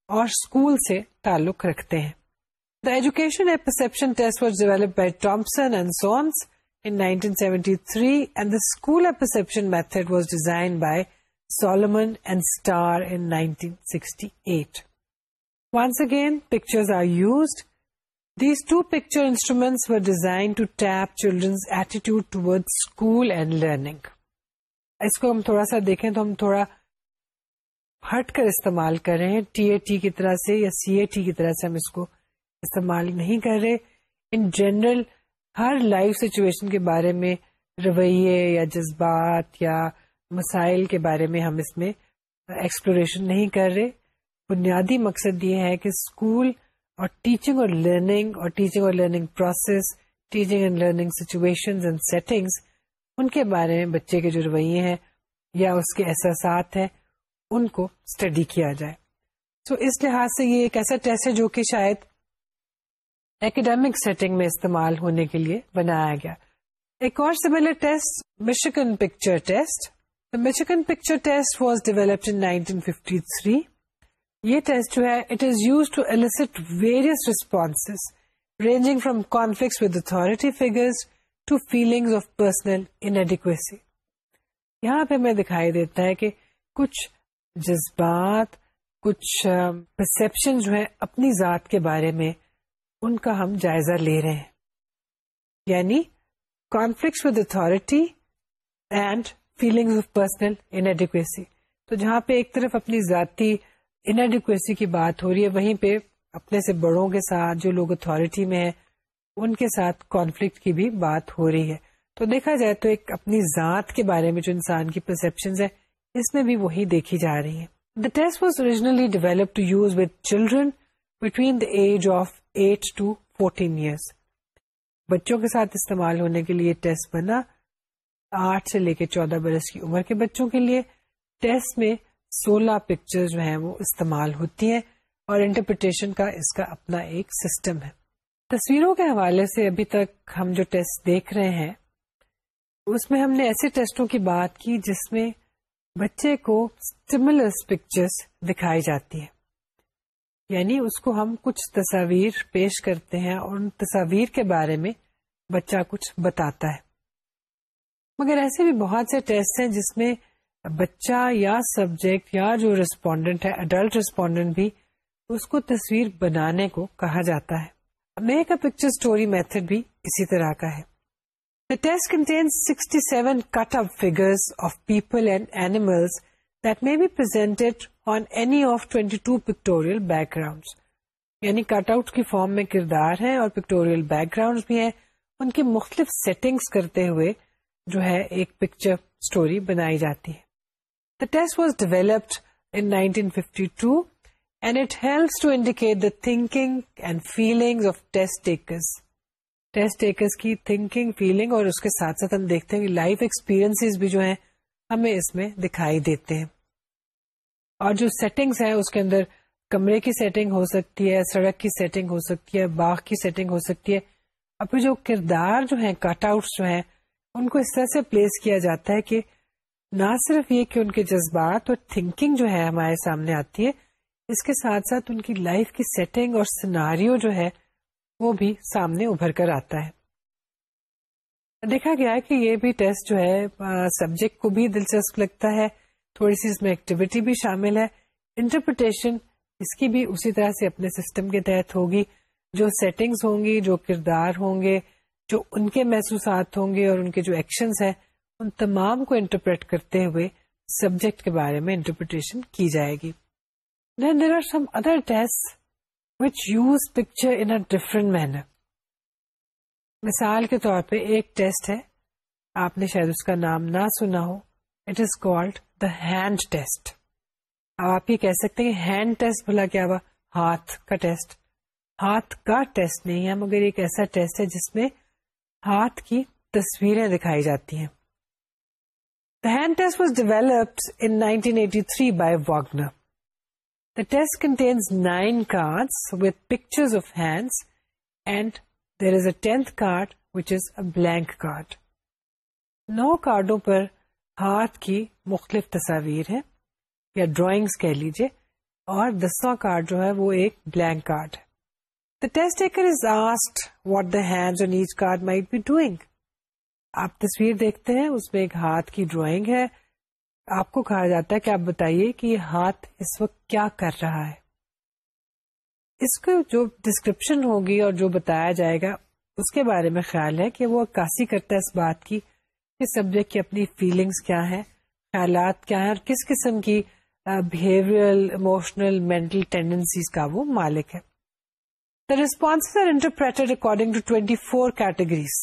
اور اسکول سے تعلق رکھتے ہیں۔ The education apperception test was develop by Thompson and Sones in 1973 and the school apperception method was designed by Solomon and Starr in 1968. Once again, pictures are used. These two picture instruments were designed to tap children's attitude towards school and learning. اس کو ہم تھوڑا سا دیکھیں تو ہم تھوڑا ہٹ کر استعمال کر رہے ہیں ٹی اے ٹی کی طرح سے یا سی اے ٹی کی طرح سے ہم اس کو استعمال نہیں کر رہے۔ ان جنرل ہر لائف سچویشن کے بارے میں رویے یا جذبات یا مسائل کے بارے میں ہم اس میں ایکسپلوریشن نہیں کر رہے۔ بنیادی مقصد یہ ہے کہ اسکول اور ٹیچنگ اور لرننگ اور ٹیچنگ اور learning process teaching and learning situation and settings ان کے بارے میں بچے کے جو رویے ہیں یا اس کے احساسات ہیں، ان کو اسٹڈی کیا جائے۔ سو so اس لحاظ سے یہ ایک ایسا ٹیسٹ ہے جو کہ شاید اکیڈیمک سیٹنگ میں استعمال ہونے کے لیے بنایا گیا۔ ایک اور similar test Michigan picture test Michigan picture test was developed in 1953 یہ ٹیسٹ جو ہے it is use to elicit various response ranging from conflict with authority figures to feeling of personal inadequacy یہاں پہ ہمیں دکھائی دیتا ہے کہ کچھ جذبات، کچھ پرسپشن جو ہے اپنی ذات کے بارے میں ان کا ہم جائزہ لے رہے ہیں۔ یعنی conflict with authority and feeling of personal inadequacy تو جہاں پہ ایک طرف اپنی ذاتی انڈیکویسی کی بات ہو رہی ہے، وہیں پہ اپنے سے بڑوں کے ساتھ جو لوگ اتارٹی میں ہیں، ان کے ساتھ کانفلکٹ کی بھی بات ہو رہی ہے۔ تو دیکھا جائے تو ایک اپنی ذات کے بارے میں جو انسان کی پرسپشن ہے اس میں بھی وہی دیکھی جا رہی ہے the test was originally develop to use with children between the age of eight to fourteen years. بچوں کے ساتھ استعمال ہونے کے لیے ٹیسٹ بنا آٹھ سے لے کے چودہ برس کی عمر کے بچوں کے لیے۔ ٹیسٹ میں سولہ پکچر جو ہیں وہ استعمال ہوتی ہیں اور انٹرپریٹیشن کا اس کا اپنا ایک سسٹم ہے۔ تصویروں کے حوالے سے ابھی تک ہم جو ٹیسٹ دیکھ رہے ہیں، اس میں ہم نے ایسے ٹیسٹوں کی بات کی جس میں بچے کو اسٹیمولس پکچرس دکھائی جاتی ہے یعنی اس کو ہم کچھ تصاویر پیش کرتے ہیں اور ان تصاویر کے بارے میں بچہ کچھ بتاتا ہے۔ مگر ایسے بھی بہت سے ٹیسٹ ہیں جس میں بچہ یا سبجیکٹ یا جو ریسپونڈنٹ ہے اڈلٹ ریسپونڈنٹ بھی اس کو تصویر بنانے کو کہا جاتا ہے۔ Make a picture story method بھی اسی طرح کا ہے۔ The test contains 67 cut-up figures of people and animals that may be presented on any of 22 pictorial backgrounds. یعنی کٹ آؤٹ کی فارم میں کردار ہیں اور پکٹوریل بیک گراؤنڈ بھی ہیں. ان کی مختلف سیٹنگز کرتے ہوئے جو ہے ایک پکچر اسٹوری بنائی جاتی ہے. The test was developed in 1952 and it helps to indicate the thinking and feeling of test takers test takers کی تھنکنگ فیلنگ اور اس کے ساتھ ساتھ ہم دیکھتے ہیں کہ لائف ایکسپیرئنس بھی جو ہیں ہمیں اس میں دکھائی دیتے ہیں. اور جو سیٹنگس ہیں اس کے اندر کمرے کی سیٹنگ ہو سکتی ہے، سڑک کی سیٹنگ ہو سکتی ہے، باغ کی سیٹنگ ہو سکتی ہے۔ اور پھر جو کردار جو ہیں کٹ آؤٹ جو ہیں، ان کو اس طرح سے پلیس کیا جاتا ہے کہ نہ صرف یہ کہ ان کے جذبات اور تھنکنگ جو ہے ہمارے سامنے آتی ہے اس کے ساتھ ساتھ ان کی لائف کی سیٹنگ اور سناریو جو ہے، وہ بھی سامنے ابھر کر آتا ہے۔ دیکھا گیا کہ یہ بھی ٹیسٹ جو ہے سبجیکٹ کو بھی دلچسپ لگتا ہے۔ تھوڑی سی اس میں ایکٹیویٹی بھی شامل ہے۔ انٹرپریٹیشن اس کی بھی اسی طرح سے اپنے سسٹم کے تحت ہوگی۔ جو سیٹنگز ہوں گی، جو کردار ہوں گے، جو ان کے محسوسات ہوں گے اور ان کے جو ایکشنز ہیں، ان تمام کو انٹرپریٹ کرتے ہوئے سبجیکٹ کے بارے میں انٹرپریٹیشن کی جائے گی۔ Then there are some other tests which use picture in a different manner. مثال کے طور پہ ایک ٹیسٹ ہے۔ آپ نے شاید اس کا نام نہ سنا ہو۔ It is called the hand test اب آپ یہ کہہ سکتے ہیں ہینڈ ٹیسٹ بھلا کیا ہوا؟ ہاتھ کا ٹیسٹ ہاتھ کا ٹیسٹ نہیں ہے مگر ایک ایسا ٹیسٹ ہے جس میں ہاتھ کی تصویریں دکھائی جاتی ہیں۔ The hand test was developed in 1983 by Wagner The test contains 9 cards with pictures of hands, and there is a 10th card which is a blank card. 9 کارڈوں پر ہاتھ کی مختلف تصاویر ہیں، یا ڈرائنگس کہہ لیجیے اور دسواں کارڈ جو ہے وہ ایک بلینک کارڈ ہے۔ The test taker is asked what the hand on each card might be doing آپ تصویر دیکھتے ہیں، اس میں ایک ہاتھ کی ڈرائنگ ہے۔ آپ کو کہا جاتا ہے کہ آپ بتائیے کہ یہ ہاتھ اس وقت کیا کر رہا ہے۔ اس کو جو ڈسکرپشن ہوگی اور جو بتایا جائے گا، اس کے بارے میں خیال ہے کہ وہ عکاسی کرتا ہے اس بات کی۔ کہ سبجیکٹ کی اپنی فیلنگس کیا ہیں، خیالات کیا ہیں، اور کس قسم کی بہیویئر اموشنل مینٹل ٹینڈنسیز کا وہ مالک ہے۔ The response are interpreted according to twenty four categories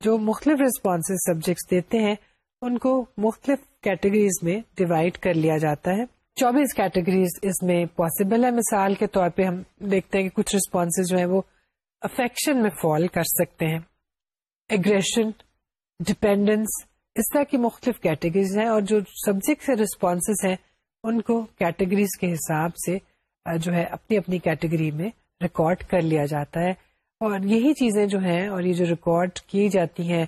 جو مختلف ریسپونس سبجیکٹس دیتے ہیں، ان کو مختلف کیٹیگریز میں ڈیوائڈ کر لیا جاتا ہے۔ چوبیس کیٹیگریز اس میں پاسبل ہے۔ مثال کے طور پہ ہم دیکھتے ہیں کہ کچھ ریسپانس جو ہیں وہ افیکشن میں فال کر سکتے ہیں۔ اگریشن ڈپینڈنس اس طرح کی مختلف کیٹیگریز ہیں اور جو سبجیکٹ سے ریسپانسز ہیں، ان کو کیٹیگریز کے حساب سے جو ہے اپنی اپنی کیٹیگری میں ریکارڈ کر لیا جاتا ہے۔ اور یہی چیزیں جو ہیں اور یہ جو ریکارڈ کی جاتی ہیں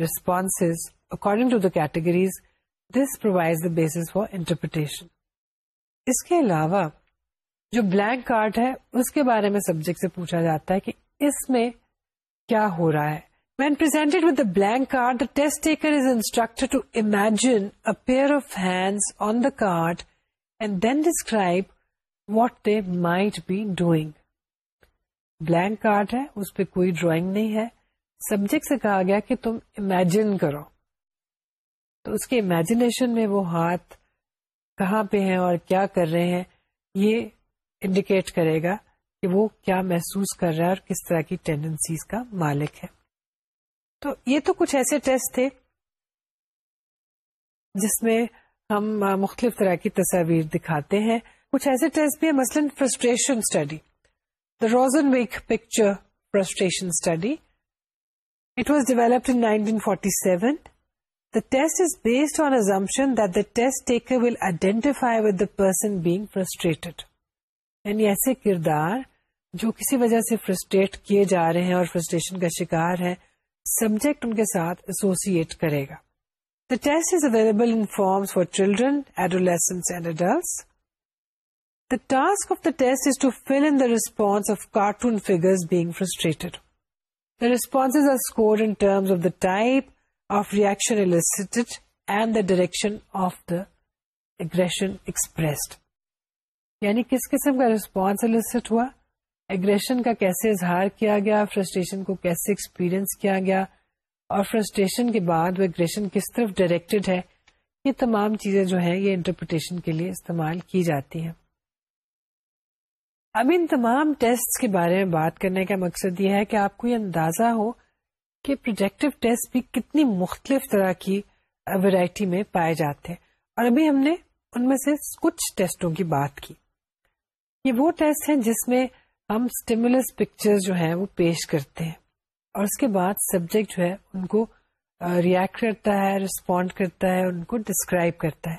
responses according to the categories this provide the base for interpretation اس کے علاوہ جو بلینک کارڈ ہے، اس کے بارے میں سبجیکٹ سے پوچھا جاتا ہے کہ اس میں کیا ہو رہا ہے۔ When presented with blank card the test taker is instruct to imagine a pair of hands on the card and then describe what they might be doing blank card ہے اس پہ کوئی ڈرائنگ نہیں ہے سبجیکٹ سے کہا گیا کہ تم امیجن کرو تو اس کے امیجنیشن میں وہ ہاتھ کہاں پہ ہیں اور کیا کر رہے ہیں، یہ انڈیکیٹ کرے گا کہ وہ کیا محسوس کر رہا ہے اور کس طرح کی ٹینڈنسیز کا مالک ہے۔ تو یہ تو کچھ ایسے ٹیسٹ تھے جس میں ہم مختلف طرح کی تصاویر دکھاتے ہیں کچھ ایسے ٹیسٹ بھی ہیں، مثلاً frustration study the Rosenwig picture frustration study. It was developed in 1947. The test is based on assumption that the test taker will identify with the person being frustrated. یعنی ایسے کردار جو کسی وجہ سے فرسٹریٹ کیے جا رہے ہیں اور فرسٹریشن کا شکار ہے سبجیکٹ ان کے ساتھ ایسوسیٹ کرے گا۔ The test is available in forms for children adolescence and adults the task of the test is to fill in the response of cartoon figure being frustrated the response are scored in terms of the type of reaction and the direction of the aggression expressed یعنی کس قسم کا response illicit ہوا؟ Aggression کا کیسے اظہار کیا گیا، فرسٹریشن کو کیسے ایکسپیرئنس کیا گیا اور فرسٹریشن کے بعد وہ اگریشن کس طرف ڈائریکٹڈ ہے، یہ تمام چیزیں جو ہیں، یہ انٹرپریٹیشن کے لیے استعمال کی جاتی ہیں۔ اب ان تمام ٹیسٹ کے بارے میں بات کرنے کا مقصد یہ ہے کہ آپ کو یہ اندازہ ہو کہ پروجیکٹو ٹیسٹ بھی کتنی مختلف طرح کی ویرائٹی میں پائے جاتے ہیں۔ اور ابھی ہم نے ان میں سے کچھ ٹیسٹوں کی بات کی۔ یہ وہ ٹیسٹ ہیں جس میں ہم اسٹیمولس پکچر جو ہیں وہ پیش کرتے ہیں۔ اور اس کے بعد سبجیکٹ جو ہے ان کو ریئیکٹ کرتا ہے ریسپونڈ کرتا ہے، ان کو ڈسکرائب کرتا ہے۔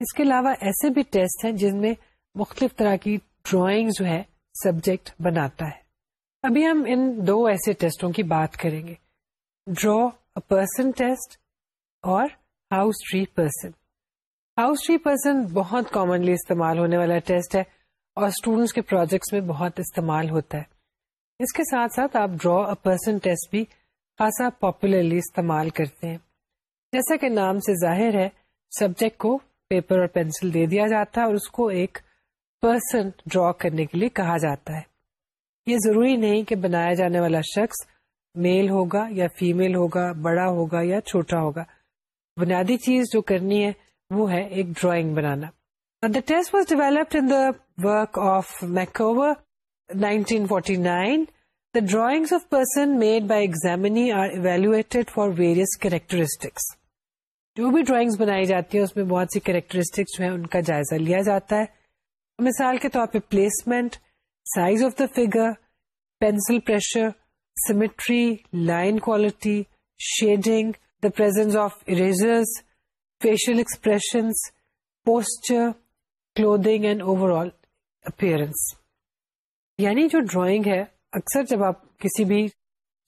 اس کے علاوہ ایسے بھی ٹیسٹ ہیں جن میں مختلف طرح کی ڈرائنگ جو ہے سبجیکٹ بناتا ہے۔ ابھی ہم ان دو ایسے ٹیسٹوں کی بات کریں گے۔ ڈرا پرسن ٹیسٹ اور house tree person house tree person بہت کامنلی استعمال ہونے والا ٹیسٹ ہے۔ اور اسٹوڈینٹس کے پروجیکٹس میں بہت استعمال ہوتا ہے۔ اس کے ساتھ ساتھ آپ ڈرا پرسن ٹیسٹ بھی خاصا پاپولرلی استعمال کرتے ہیں۔ جیسا کہ نام سے ظاہر ہے سبجیکٹ کو پیپر اور پینسل دے دیا جاتا ہے اور اس کو ایک پرسن ڈرا کرنے کے لیے کہا جاتا ہے۔ یہ ضروری نہیں کہ بنایا جانے والا شخص میل ہوگا یا فیمل ہوگا، بڑا ہوگا یا چھوٹا ہوگا۔ بنیادی چیز جو کرنی ہے، وہ ہے ایک drawing banana. The test was developed in the work of Machover 1949 the drawings of person made by examinee are evaluated for various characteristics جو بھی ڈرائنگس بنائی جاتی ہیں اس میں بہت سی کیریکٹرسٹکس جو ہے ان کا جائزہ لیا جاتا ہے مثال کے طور پہ placement size of the figure pencil pressure symmetry line quality shading the presence of erasers facial expressions posture clothing and overall appearance یعنی جو ڈرائنگ ہے، اکثر جب آپ کسی بھی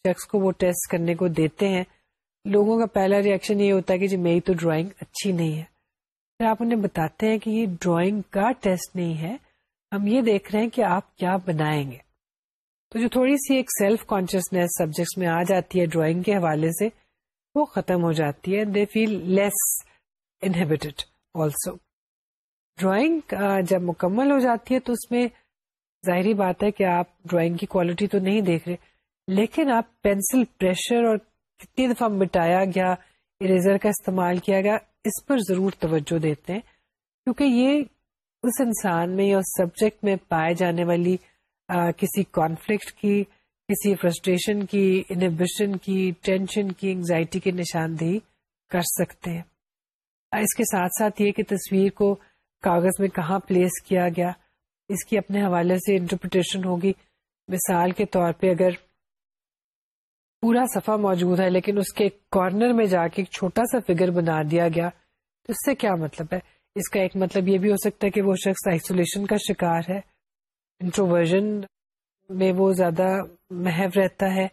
شخص کو وہ ٹیسٹ کرنے کو دیتے ہیں، لوگوں کا پہلا ریئیکشن یہ ہوتا ہے کہ جی میری تو ڈرائنگ اچھی نہیں ہے۔ پھر آپ انہیں بتاتے ہیں کہ یہ ڈرائنگ کا ٹیسٹ نہیں ہے۔ ہم یہ دیکھ رہے ہیں کہ آپ کیا بنائیں گے۔ تو جو تھوڑی سی ایک سیلف کانشیسنیس سبجیکٹس میں آ جاتی ہے ڈرائنگ کے حوالے سے، وہ ختم ہو جاتی ہے۔ They feel less inhibited also drawing جب مکمل ہو جاتی ہے تو اس میں ظاہری بات ہے کہ آپ ڈرائنگ کی کوالٹی تو نہیں دیکھ رہے لیکن آپ پینسل پریشر اور کتنی دفعہ مٹایا گیا اریزر کا استعمال کیا گیا اس پر ضرور توجہ دیتے ہیں کیونکہ یہ اس انسان میں یا اس سبجیکٹ میں پائے جانے والی آ, کسی کانفلکٹ کی کسی فرسٹریشن کی انہیبیشن کی ٹینشن کی انگزائٹی کی نشاندہی کر سکتے ہیں۔ اس کے ساتھ ساتھ یہ کہ تصویر کو کاغذ میں کہاں پلیس کیا گیا، اس کی اپنے حوالے سے انٹرپریٹیشن ہوگی۔ مثال کے طور پہ اگر پورا صفحہ موجود ہے لیکن اس کے کارنر میں جا کے ایک چھوٹا سا فگر بنا دیا گیا، تو اس سے کیا مطلب ہے؟ اس کا ایک مطلب یہ بھی ہو سکتا ہے کہ وہ شخص آئسولیشن کا شکار ہے۔ انٹروورژن میں وہ زیادہ محو رہتا ہے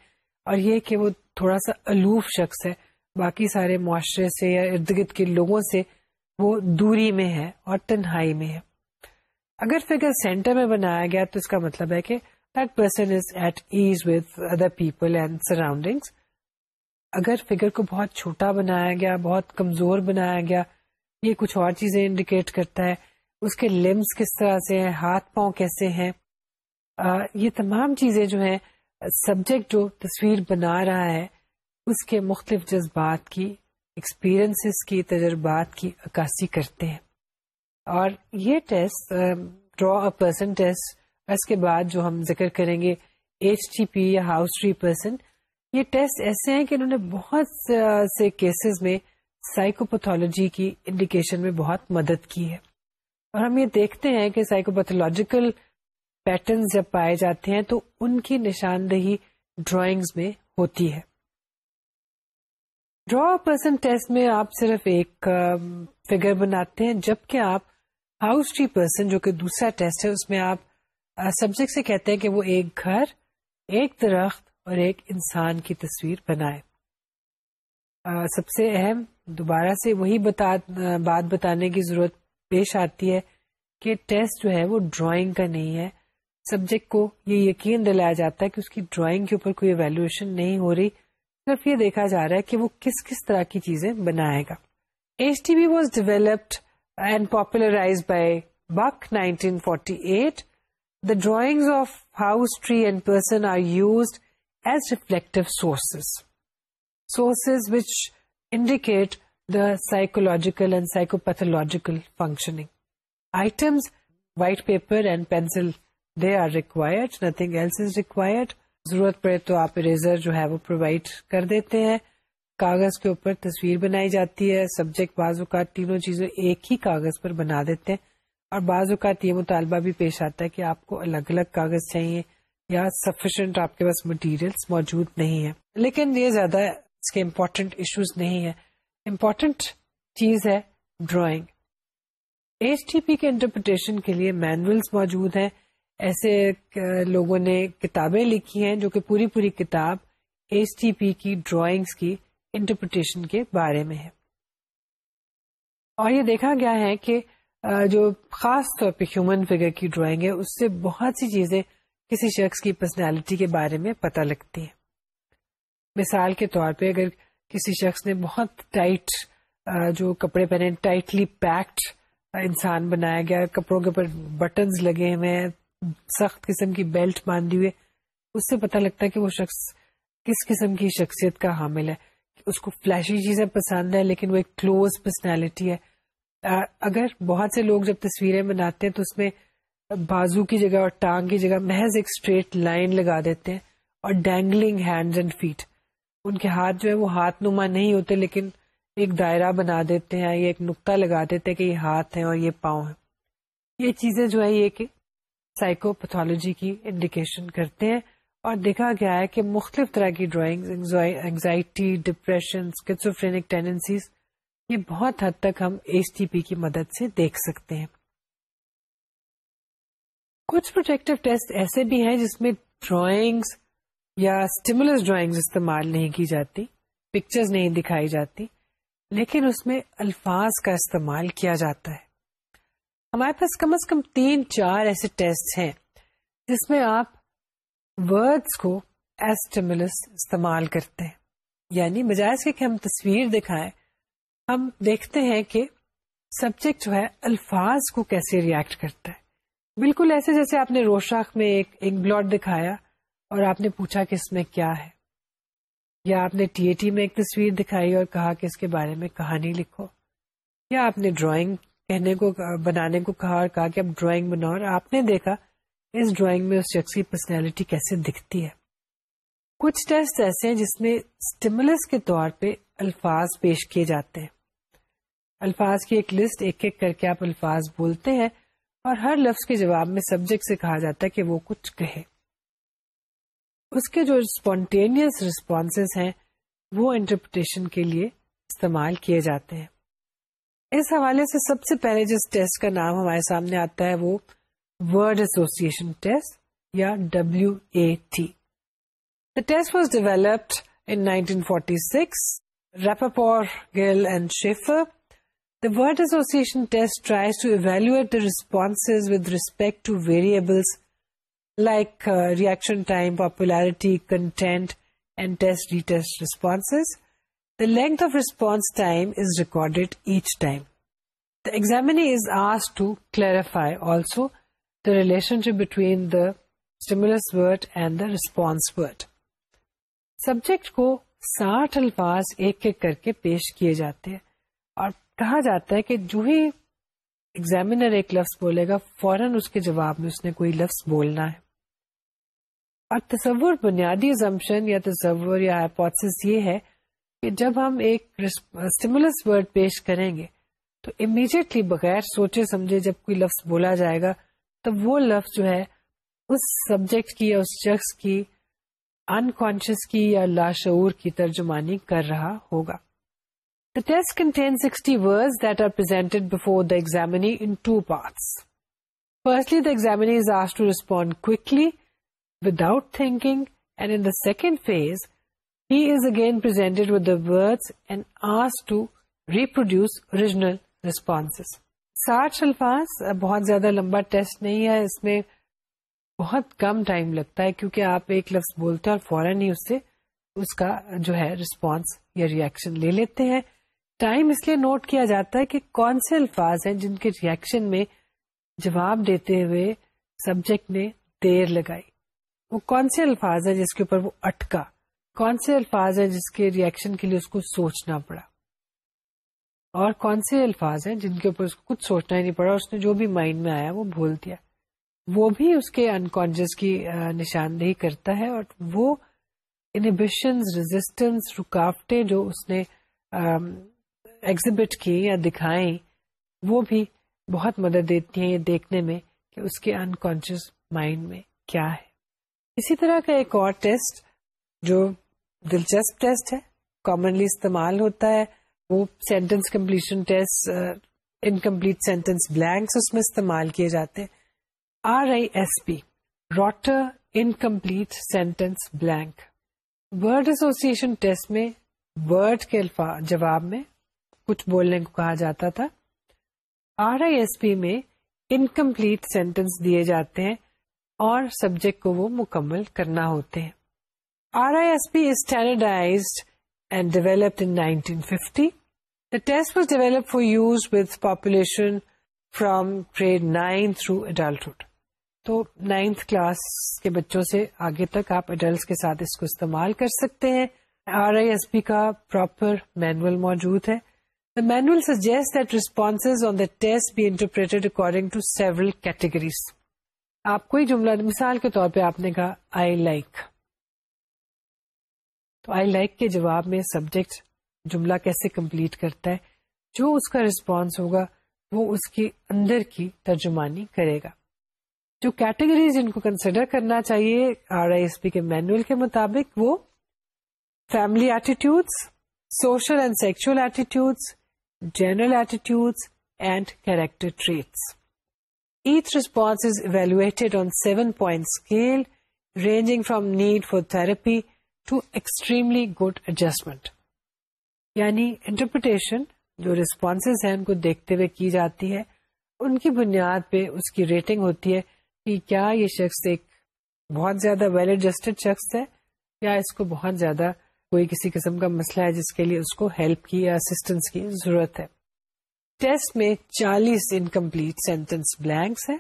اور یہ کہ وہ تھوڑا سا الوف شخص ہے۔ باقی سارے معاشرے سے یا ارد گرد کے لوگوں سے وہ دوری میں ہے اور تنہائی میں ہے۔ اگر فگر سینٹر میں بنایا گیا تو اس کا مطلب ہے کہ that person is at ease with other people and surrounding اگر فگر کو بہت چھوٹا بنایا گیا بہت کمزور بنایا گیا یہ کچھ اور چیزیں انڈیکیٹ کرتا ہے۔ اس کے لمس کس طرح سے ہیں ہاتھ پاؤں کیسے ہیں۔ آ, یہ تمام چیزیں جو ہیں سبجیکٹ جو تصویر بنا رہا ہے اس کے مختلف جذبات کی ایکسپیرئنس کی، تجربات کی عکاسی کرتے ہیں۔ اور یہ ٹیسٹ ڈرا پرسن ٹیسٹ اس کے بعد جو ہم ذکر کریں گے ایچ ٹی پی یا ہاؤس ٹری پرسن یہ ٹیسٹ ایسے ہیں کہ انہوں نے بہت سے کیسز میں سائیکوپیتھولوجی کی انڈیکیشن میں بہت مدد کی ہے۔ اور ہم یہ دیکھتے ہیں کہ سائیکوپیتھولوجیکل پیٹرن جب پائے جاتے ہیں تو ان کی نشاندہی ڈرائنگز میں ہوتی ہے۔ ڈرا پرسن ٹیسٹ میں آپ صرف ایک فگر بناتے ہیں، جبکہ آپ ہاؤس ٹری پرسن جو کہ دوسرا ٹیسٹ ہے، اس میں آپ سبجیکٹ سے کہتے ہیں کہ وہ ایک گھر، ایک درخت اور ایک انسان کی تصویر بنائے۔ سب سے اہم دوبارہ سے وہی بتا بات بتانے کی ضرورت پیش آتی ہے کہ ٹیسٹ جو ہے وہ ڈرائنگ کا نہیں ہے۔ سبجیکٹ کو یہ یقین دلایا جاتا ہے کہ اس کی ڈرائنگ کے اوپر کوئی ایویلویشن نہیں ہو رہی۔ صرف یہ دیکھا جا رہا ہے کہ وہ کس کس طرح کی چیزیں بنائے گا۔ H T P was developed and popularized by Buck 1948 the drawing of house tree and person are used as reflective sources sources which indicate the psychological and psychopathological functioning items white paper and pencil they are required nothing else is required ضرورت پڑے تو آپ eraser جو ہے وہ provide کر دیتے ہیں۔ کاغذ کے اوپر تصویر بنائی جاتی ہے۔ سبجیکٹ بعض اوقات تینوں چیزیں ایک ہی کاغذ پر بنا دیتے ہیں۔ اور بعض اوقات یہ مطالبہ بھی پیش آتا ہے کہ آپ کو الگ الگ کاغذ چاہیے یا سفیشینٹ آپ کے پاس مٹیریل موجود نہیں ہے لیکن یہ زیادہ اس کے امپورٹنٹ ایشوز نہیں ہے امپورٹنٹ چیز ہے ڈرائنگ ایچ ٹی پی کے انٹرپریٹیشن کے لیے مینولس موجود ہیں۔ ایسے لوگوں نے کتابیں لکھی ہیں جو کہ پوری پوری کتاب ایچ ٹی پی کی ڈرائنگس کی انٹرپریٹیشن کے بارے میں ہے۔ اور یہ دیکھا گیا ہے کہ جو خاص طور پہ ہیومن فگر کی ڈرائنگ ہے، اس سے بہت سی چیزیں کسی شخص کی پرسنالٹی کے بارے میں پتہ لگتی ہیں۔ مثال کے طور پہ اگر کسی شخص نے بہت ٹائٹ جو کپڑے پہنے ٹائٹلی پیکڈ انسان بنایا گیا، کپڑوں کے اوپر بٹنز لگے ہوئے ہیں سخت قسم کی بیلٹ باندھی ہوئے اس سے پتہ لگتا ہے کہ وہ شخص کس قسم کی شخصیت کا حامل ہے۔ اس کو فلیشی چیزیں پسند ہے لیکن وہ ایک کلوز پرسنالٹی ہے۔ اگر بہت سے لوگ جب تصویریں بناتے ہیں تو اس میں بازو کی جگہ اور ٹانگ کی جگہ محض ایک اسٹریٹ لائن لگا دیتے ہیں اور ڈینگلنگ ہینڈز اینڈ فیٹ ان کے ہاتھ جو ہے وہ ہاتھ نما نہیں ہوتے، لیکن ایک دائرہ بنا دیتے ہیں، یا ایک نقطہ لگا دیتے ہیں کہ یہ ہاتھ ہے اور یہ پاؤں ہے یہ چیزیں جو ہے یہ کہ سائیکو پیتھولوجی کی انڈیکیشن کرتے ہیں اور دیکھا گیا ہے کہ مختلف طرح کی ڈرائنگ انگزائٹی ڈپریشن ٹینڈنسیز یہ بہت حد تک ہم ایچ ٹی پی کی مدد سے دیکھ سکتے ہیں۔ کچھ پروجیکٹو ٹیسٹ ایسے بھی ہیں جس میں ڈرائنگس یا اسٹیمولس ڈرائنگ استعمال نہیں کی جاتی پکچرز نہیں دکھائی جاتی، لیکن اس میں الفاظ کا استعمال کیا جاتا ہے۔ ہمارے پاس کم از کم تین چار ایسے ٹیسٹ ہیں جس میں آپ ورڈس کو ایسٹیمولس استعمال کرتے ہیں۔ یعنی بجائے کہ ہم تصویر دکھائیں، ہم دیکھتے ہیں کہ سبجیکٹ جو ہے الفاظ کو کیسے ریئیکٹ کرتا ہے۔ بالکل ایسے جیسے آپ نے روشاخ میں ایک ایک بلاٹ دکھایا اور آپ نے پوچھا کہ اس میں کیا ہے۔ یا آپ نے ٹی اے ٹی میں ایک تصویر دکھائی اور کہا کہ اس کے بارے میں کہانی لکھو۔ یا آپ نے ڈرائنگ کہنے کو، بنانے کو کہا اور کہا کہ اب ڈرائنگ بناؤ اور آپ نے دیکھا اس ڈرائنگ میں اس شخص کی پرسنالٹی کیسے دکھتی ہے۔ کچھ ٹیسٹ ایسے ہیں جس میں اسٹیمولس کے طور پہ الفاظ پیش کیے جاتے ہیں۔ الفاظ کی ایک لسٹ ایک ایک کر کے آپ الفاظ بولتے ہیں اور ہر لفظ کے جواب میں سبجیکٹ سے کہا جاتا ہے کہ وہ کچھ کہے۔ اس کے جو اسپونٹینئس ریسپونس ہیں وہ انٹرپریٹیشن کے لیے استعمال کیے جاتے ہیں۔ اس حوالے سے سب سے پہلے جس ٹیسٹ کا نام ہمارے سامنے آتا ہے وہ ورڈ ایسوسیشن ٹیسٹ یا W A T the test was developed in 1946 Rapaport Gill and Schafer The word association test tries to evaluate the responses with respect to variables like uh, reaction time, popularity, content, and test-retest responses. The length of response time is recorded each time. The examinee is asked to clarify also the relationship between the stimulus word and the response word. Subject کو ساٹھ الفاظ ایک ایک کر کے پیش کیے جاتے ہیں اور کہا جاتا ہے کہ جو ہی ایگزامینر ایک لفظ بولے گا فوراً اس کے جواب میں اس نے کوئی لفظ بولنا ہے اور تصور بنیادی زمشن یا تصور یا یہ ہے کہ جب ہم ایک اسٹیمولس ورڈ پیش کریں گے، تو امیڈیٹلی بغیر سوچے سمجھے جب کوئی لفظ بولا جائے گا، تو وہ لفظ جو ہے، اس سبجیکٹ کی یا اس شخص کی انکانشیس کی یا لاشعور کی ترجمانی کر رہا ہوگا۔ The test contain sixty word that are presented before the examinee in two parts firstly the examinee is ask to respond quickly without thinking and in the second phase he is again presented with the word and ask to reproduce original response ساٹھ الفاظ بہت زیادہ لمبا test نہیں ہے اس میں بہت کم time لگتا ہے کیونکہ آپ ایک لفظ بولتے ہیں اور فوراً ہی اس سے اس کا جو ہے رسپانس یا ریئیکشن لے لیتے ہیں ٹائم اس لیے نوٹ کیا جاتا ہے کہ کون سے الفاظ ہیں جن کے ریئیکشن میں جواب دیتے ہوئے سبجیکٹ نے دیر لگائی وہ کون سے الفاظ ہیں جس کے اوپر وہ اٹکا کون سے الفاظ ہیں جس کے ریئیکشن کے لیے اس کو سوچنا پڑا؟ اور کون سے الفاظ ہیں جن کے اوپر اس کو کچھ سوچنا ہی نہیں پڑا؟ اس نے جو بھی مائنڈ میں آیا وہ بھول دیا۔ وہ بھی اس کے انکانشیس کی نشاندہی کرتا ہے اور وہ انہیبیشن ریزسٹنس رکاوٹیں جو اس نے ایگزبٹ کی یا دکھائیں، وہ بھی بہت مدد دیتی ہیں یہ دیکھنے میں کہ اس کے انکانشیس مائنڈ میں کیا ہے۔ اسی طرح کا ایک اور ٹیسٹ جو دلچسپ ٹیسٹ ہے کامنلی استعمال ہوتا ہے۔ وہ sentence completion test incomplete sentence blanks اس میں استعمال کیے جاتے ہیں۔ R I S B Rotter incomplete sentence blank word association test میں ورڈ کے الفاظ جواب میں کچھ بولنے کو کہا جاتا تھا۔ آر آئی ایس پی میں انکمپلیٹ سینٹینس دیے جاتے ہیں اور سبجیکٹ کو وہ مکمل کرنا ہوتے ہیں۔ R I S B standardized and developed in 1950 The test was developed for use with population from grade 9 through adulthood. تو نائنتھ کلاس کے بچوں سے آگے تک آپ اڈلٹس کے ساتھ اس کو استعمال کر سکتے ہیں آر آئی ایس پی کا پراپر مینوئل موجود ہے the manual suggest that response on the test be interpreted according to several categories آپ کوئی جملہ مثال کے طور پہ آپ نے کہا آئی لائک like. تو آئی لائک کے جواب میں سبجیکٹ جملہ کیسے کمپلیٹ کرتا ہے، جو اس کا ریسپانس ہوگا، وہ اس کے اندر کی ترجمانی کرے گا۔ جو کیٹیگریز ان کو کنسیڈر کرنا چاہیے آر آئی ایس پی کے مینوئل کے مطابق، وہ family attitudes social and sexual attitudes general attitudes and character traits each response is evaluated on seven point scale ranging from need for therapy to extremely good adjustment یعنی interpretation جو response ہیں ان کو دیکھتے ہوئے کی جاتی ہے، ان کی بنیاد پہ اس کی ریٹنگ ہوتی ہے کہ کیا یہ شخص ایک بہت زیادہ ویل ایڈجسٹڈ شخص ہے یا اس کو بہت زیادہ کوئی کسی قسم کا مسئلہ ہے جس کے لیے اس کو ہیلپ کی یا اسسٹینس کی ضرورت ہے۔ ٹیسٹ میں چالیس انکمپلیٹ سینٹینس بلینکس ہے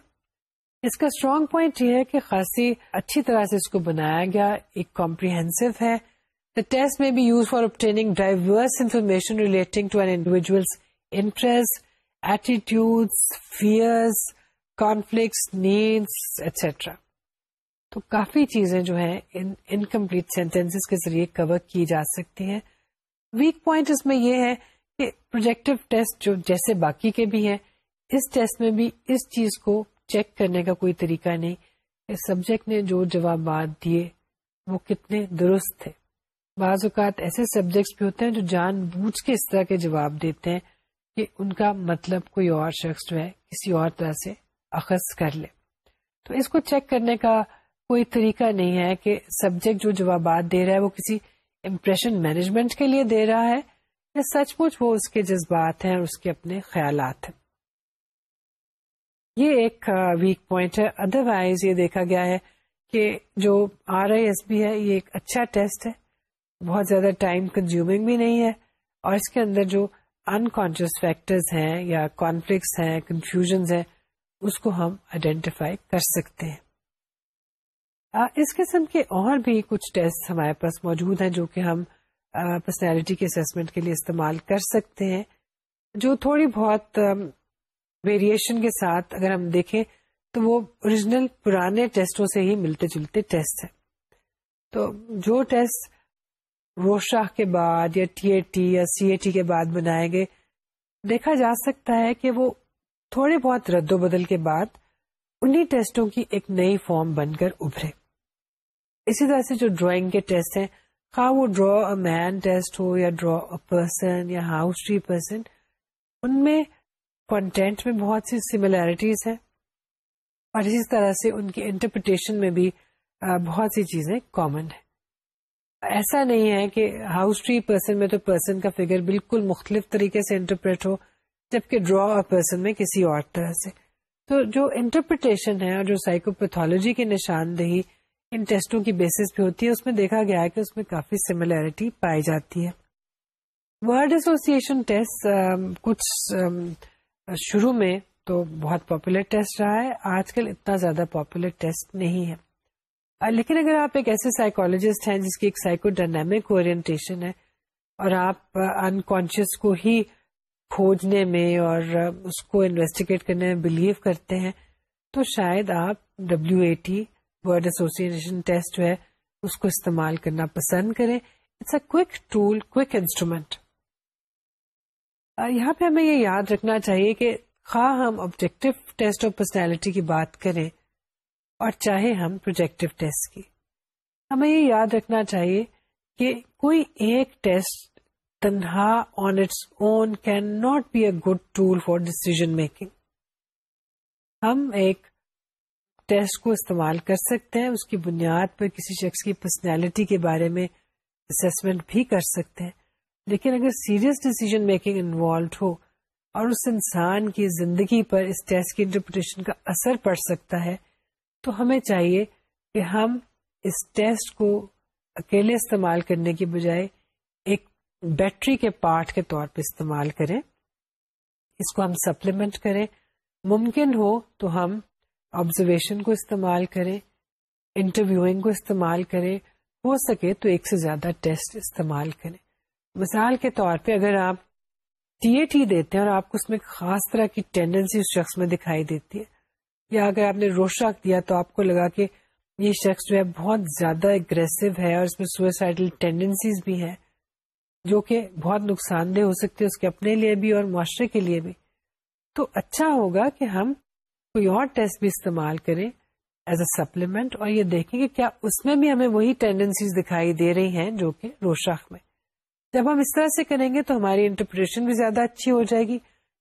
اس کا اسٹرانگ پوائنٹ یہ ہے کہ خاصی اچھی طرح سے اس کو بنایا گیا، ایک کمپریہنسو ہے۔ The test may be use for obtaining diverse information relating to an individual's interest attitude fears conflicts needs etcetera تو کافی چیزیں جو ہیں انکمپلیٹ سینٹینس کے ذریعے کور کی جا سکتی ہیں۔ ویک پوائنٹ اس میں یہ ہے کہ پروجیکٹو ٹیسٹ جو جیسے باقی کے بھی ہیں، اس ٹیسٹ میں بھی اس چیز کو چیک کرنے کا کوئی طریقہ نہیں کہ سبجیکٹ نے جو جوابات دیے وہ کتنے درست تھے۔ بعض اوقات ایسے سبجیکٹس بھی ہوتے ہیں جو جان بوجھ کے اس طرح کے جواب دیتے ہیں کہ ان کا مطلب کوئی اور شخص جو ہے کسی اور طرح سے اخذ کر لے۔ تو اس کو چیک کرنے کا کوئی طریقہ نہیں ہے کہ سبجیکٹ جو جوابات دے رہا ہے وہ کسی امپریشن مینجمنٹ کے لیے دے رہا ہے یا سچ مچ وہ اس کے جذبات ہیں اور اس کے اپنے خیالات ہیں۔ یہ ایک ویک پوائنٹ ہے۔ ادر وائز یہ دیکھا گیا ہے کہ جو آر آئی ایس بی ہے، یہ ایک اچھا ٹیسٹ ہے۔ بہت زیادہ ٹائم کنزیومنگ بھی نہیں ہے۔ اور اس کے اندر جو انکانشیس فیکٹرز ہیں یا کانفلکٹس ہیں کنفیوژنز ہیں، اس کو ہم آئیڈینٹیفائی کر سکتے ہیں۔ اس قسم کے اور بھی کچھ ٹیسٹ ہمارے پاس موجود ہیں جو کہ ہم پرسنالٹی کے اسسمنٹ کے لیے استعمال کر سکتے ہیں۔ جو تھوڑی بہت ویریشن کے ساتھ اگر ہم دیکھیں تو وہ اوریجنل پرانے ٹیسٹوں سے ہی ملتے جلتے ٹیسٹ ہیں۔ تو جو ٹیسٹ روشا کے بعد یا ٹی اے ٹی یا سی اے ٹی کے بعد بنائے گئے، دیکھا جا سکتا ہے کہ وہ تھوڑے بہت رد و بدل کے بعد انہی ٹیسٹوں کی ایک نئی فارم بن کر ابھرے۔ اسی طرح سے جو ڈرائنگ کے ٹیسٹ ہیں، خواہ وہ ڈرا اے مین ٹیسٹ ہو یا ڈرا اے پرسن یا ہاؤس ٹری پرسن ان میں کنٹینٹ میں بہت سی سملیرٹیز ہیں اور اسی طرح سے ان کی انٹرپریٹیشن میں بھی بہت سی چیزیں کامن ہیں۔ ایسا نہیں ہے کہ ہاؤس ٹری پرسن میں تو پرسن کا فگر بالکل مختلف طریقے سے انٹرپریٹ ہو، جبکہ ڈرا پرسن میں کسی اور طرح سے۔ تو جو انٹرپریٹیشن ہے اور جو سائیکوپیتھولوجی کی نشاندہی ان ٹیسٹوں کی بیسس پہ ہوتی ہے، اس میں دیکھا گیا ہے کہ اس میں کافی سملیرٹی پائی جاتی ہے۔ ورڈ ایسوسیشن ٹیسٹ کچھ شروع میں تو بہت پاپولر ٹیسٹ رہا ہے، آج کل اتنا زیادہ پاپولر ٹیسٹ نہیں ہے۔ لیکن اگر آپ ایک ایسے سائیکولوجسٹ ہیں جس کی ایک سائیکو ڈائنامک اورینٹیشن ہے اور آپ انکانشیس کو ہی کھوجنے میں اور اس کو انویسٹیگیٹ کرنے میں بلیو کرتے ہیں، تو شاید آپ W A T word association test جو ہے، اس کو استعمال کرنا پسند کریں۔ It's a quick tool quick instrument یہاں پہ ہمیں یہ یاد رکھنا چاہیے کہ خواہ ہم آبجیکٹو ٹیسٹ آف پرسنالٹی کی بات کریں اور چاہے ہم پروجیکٹو ٹیسٹ کی، ہمیں یہ یاد رکھنا چاہیے کہ کوئی ایک ٹیسٹ تنہا on its own can not be a good tool for decision making ہم ایک ٹیسٹ کو استعمال کر سکتے ہیں، اس کی بنیاد پر کسی شخص کی پرسنالٹی کے بارے میں اسسمنٹ بھی کر سکتے ہیں۔ لیکن اگر سیریس ڈیسیزن میکنگ انوالوڈ ہو اور اس انسان کی زندگی پر اس ٹیسٹ کی انٹرپریٹیشن کا اثر پڑ سکتا ہے، تو ہمیں چاہیے کہ ہم اس ٹیسٹ کو اکیلے استعمال کرنے کی بجائے ایک بیٹری کے پارٹ کے طور پہ استعمال کریں۔ اس کو ہم سپلیمنٹ کریں۔ ممکن ہو تو ہم آبزرویشن کو استعمال کریں انٹرویوئنگ کو استعمال کریں۔ ہو سکے تو ایک سے زیادہ ٹیسٹ استعمال کریں۔ مثال کے طور پہ اگر آپ ٹی اے ٹی دیتے ہیں اور آپ کو اس میں خاص طرح کی ٹینڈنسی اس شخص میں دکھائی دیتی ہے، یا اگر آپ نے روشاک دیا تو آپ کو لگا کہ یہ شخص جو ہے بہت زیادہ اگریسو ہے اور اس میں سوئسائڈل ٹینڈنسیز بھی ہے جو کہ بہت نقصان دہ ہو سکتے اس کے اپنے لیے بھی اور معاشرے کے لیے بھی۔ تو اچھا ہوگا کہ ہم کوئی اور ٹیسٹ بھی استعمال کریں ایز اے سپلیمنٹ اور یہ دیکھیں کہ کیا اس میں بھی ہمیں وہی ٹینڈنسیز دکھائی دے رہی ہیں جو کہ روشاک میں۔ جب ہم اس طرح سے کریں گے تو ہماری انٹرپریشن بھی زیادہ اچھی ہو جائے گی،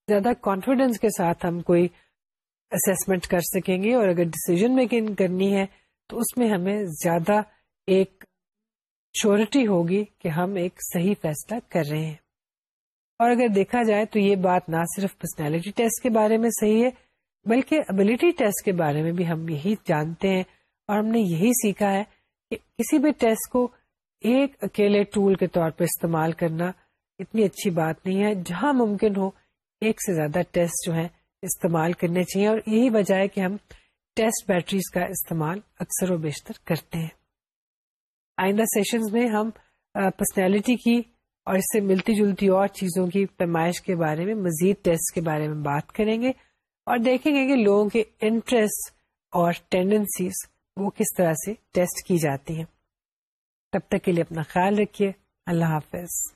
زیادہ کانفیڈینس کے ساتھ ہم کوئی اسسمنٹ کر سکیں گے اور اگر ڈسیزن میکنگ کرنی ہے تو اس میں ہمیں زیادہ ایک شیورٹی ہوگی کہ ہم ایک صحیح فیصلہ کر رہے ہیں۔ اور اگر دیکھا جائے تو یہ بات نہ صرف پرسنالٹی ٹیسٹ کے بارے میں صحیح ہے، بلکہ ابلٹی ٹیسٹ کے بارے میں بھی ہم یہی جانتے ہیں اور ہم نے یہی سیکھا ہے کہ کسی بھی ٹیسٹ کو ایک اکیلے ٹول کے طور پر استعمال کرنا اتنی اچھی بات نہیں ہے۔ جہاں ممکن ہو، ایک سے زیادہ ٹیسٹ جو ہیں استعمال کرنے چاہیے اور یہی وجہ ہے کہ ہم ٹیسٹ بیٹریز کا استعمال اکثر و بیشتر کرتے ہیں۔ آئندہ سیشنز میں ہم پرسنالٹی کی اور اس سے ملتی جلتی اور چیزوں کی پیمائش کے بارے میں، مزید ٹیسٹ کے بارے میں بات کریں گے اور دیکھیں گے کہ لوگوں کے انٹرسٹ اور ٹینڈنسیز وہ کس طرح سے ٹیسٹ کی جاتی ہیں۔ تب تک کے لیے اپنا خیال رکھیے۔ اللہ حافظ۔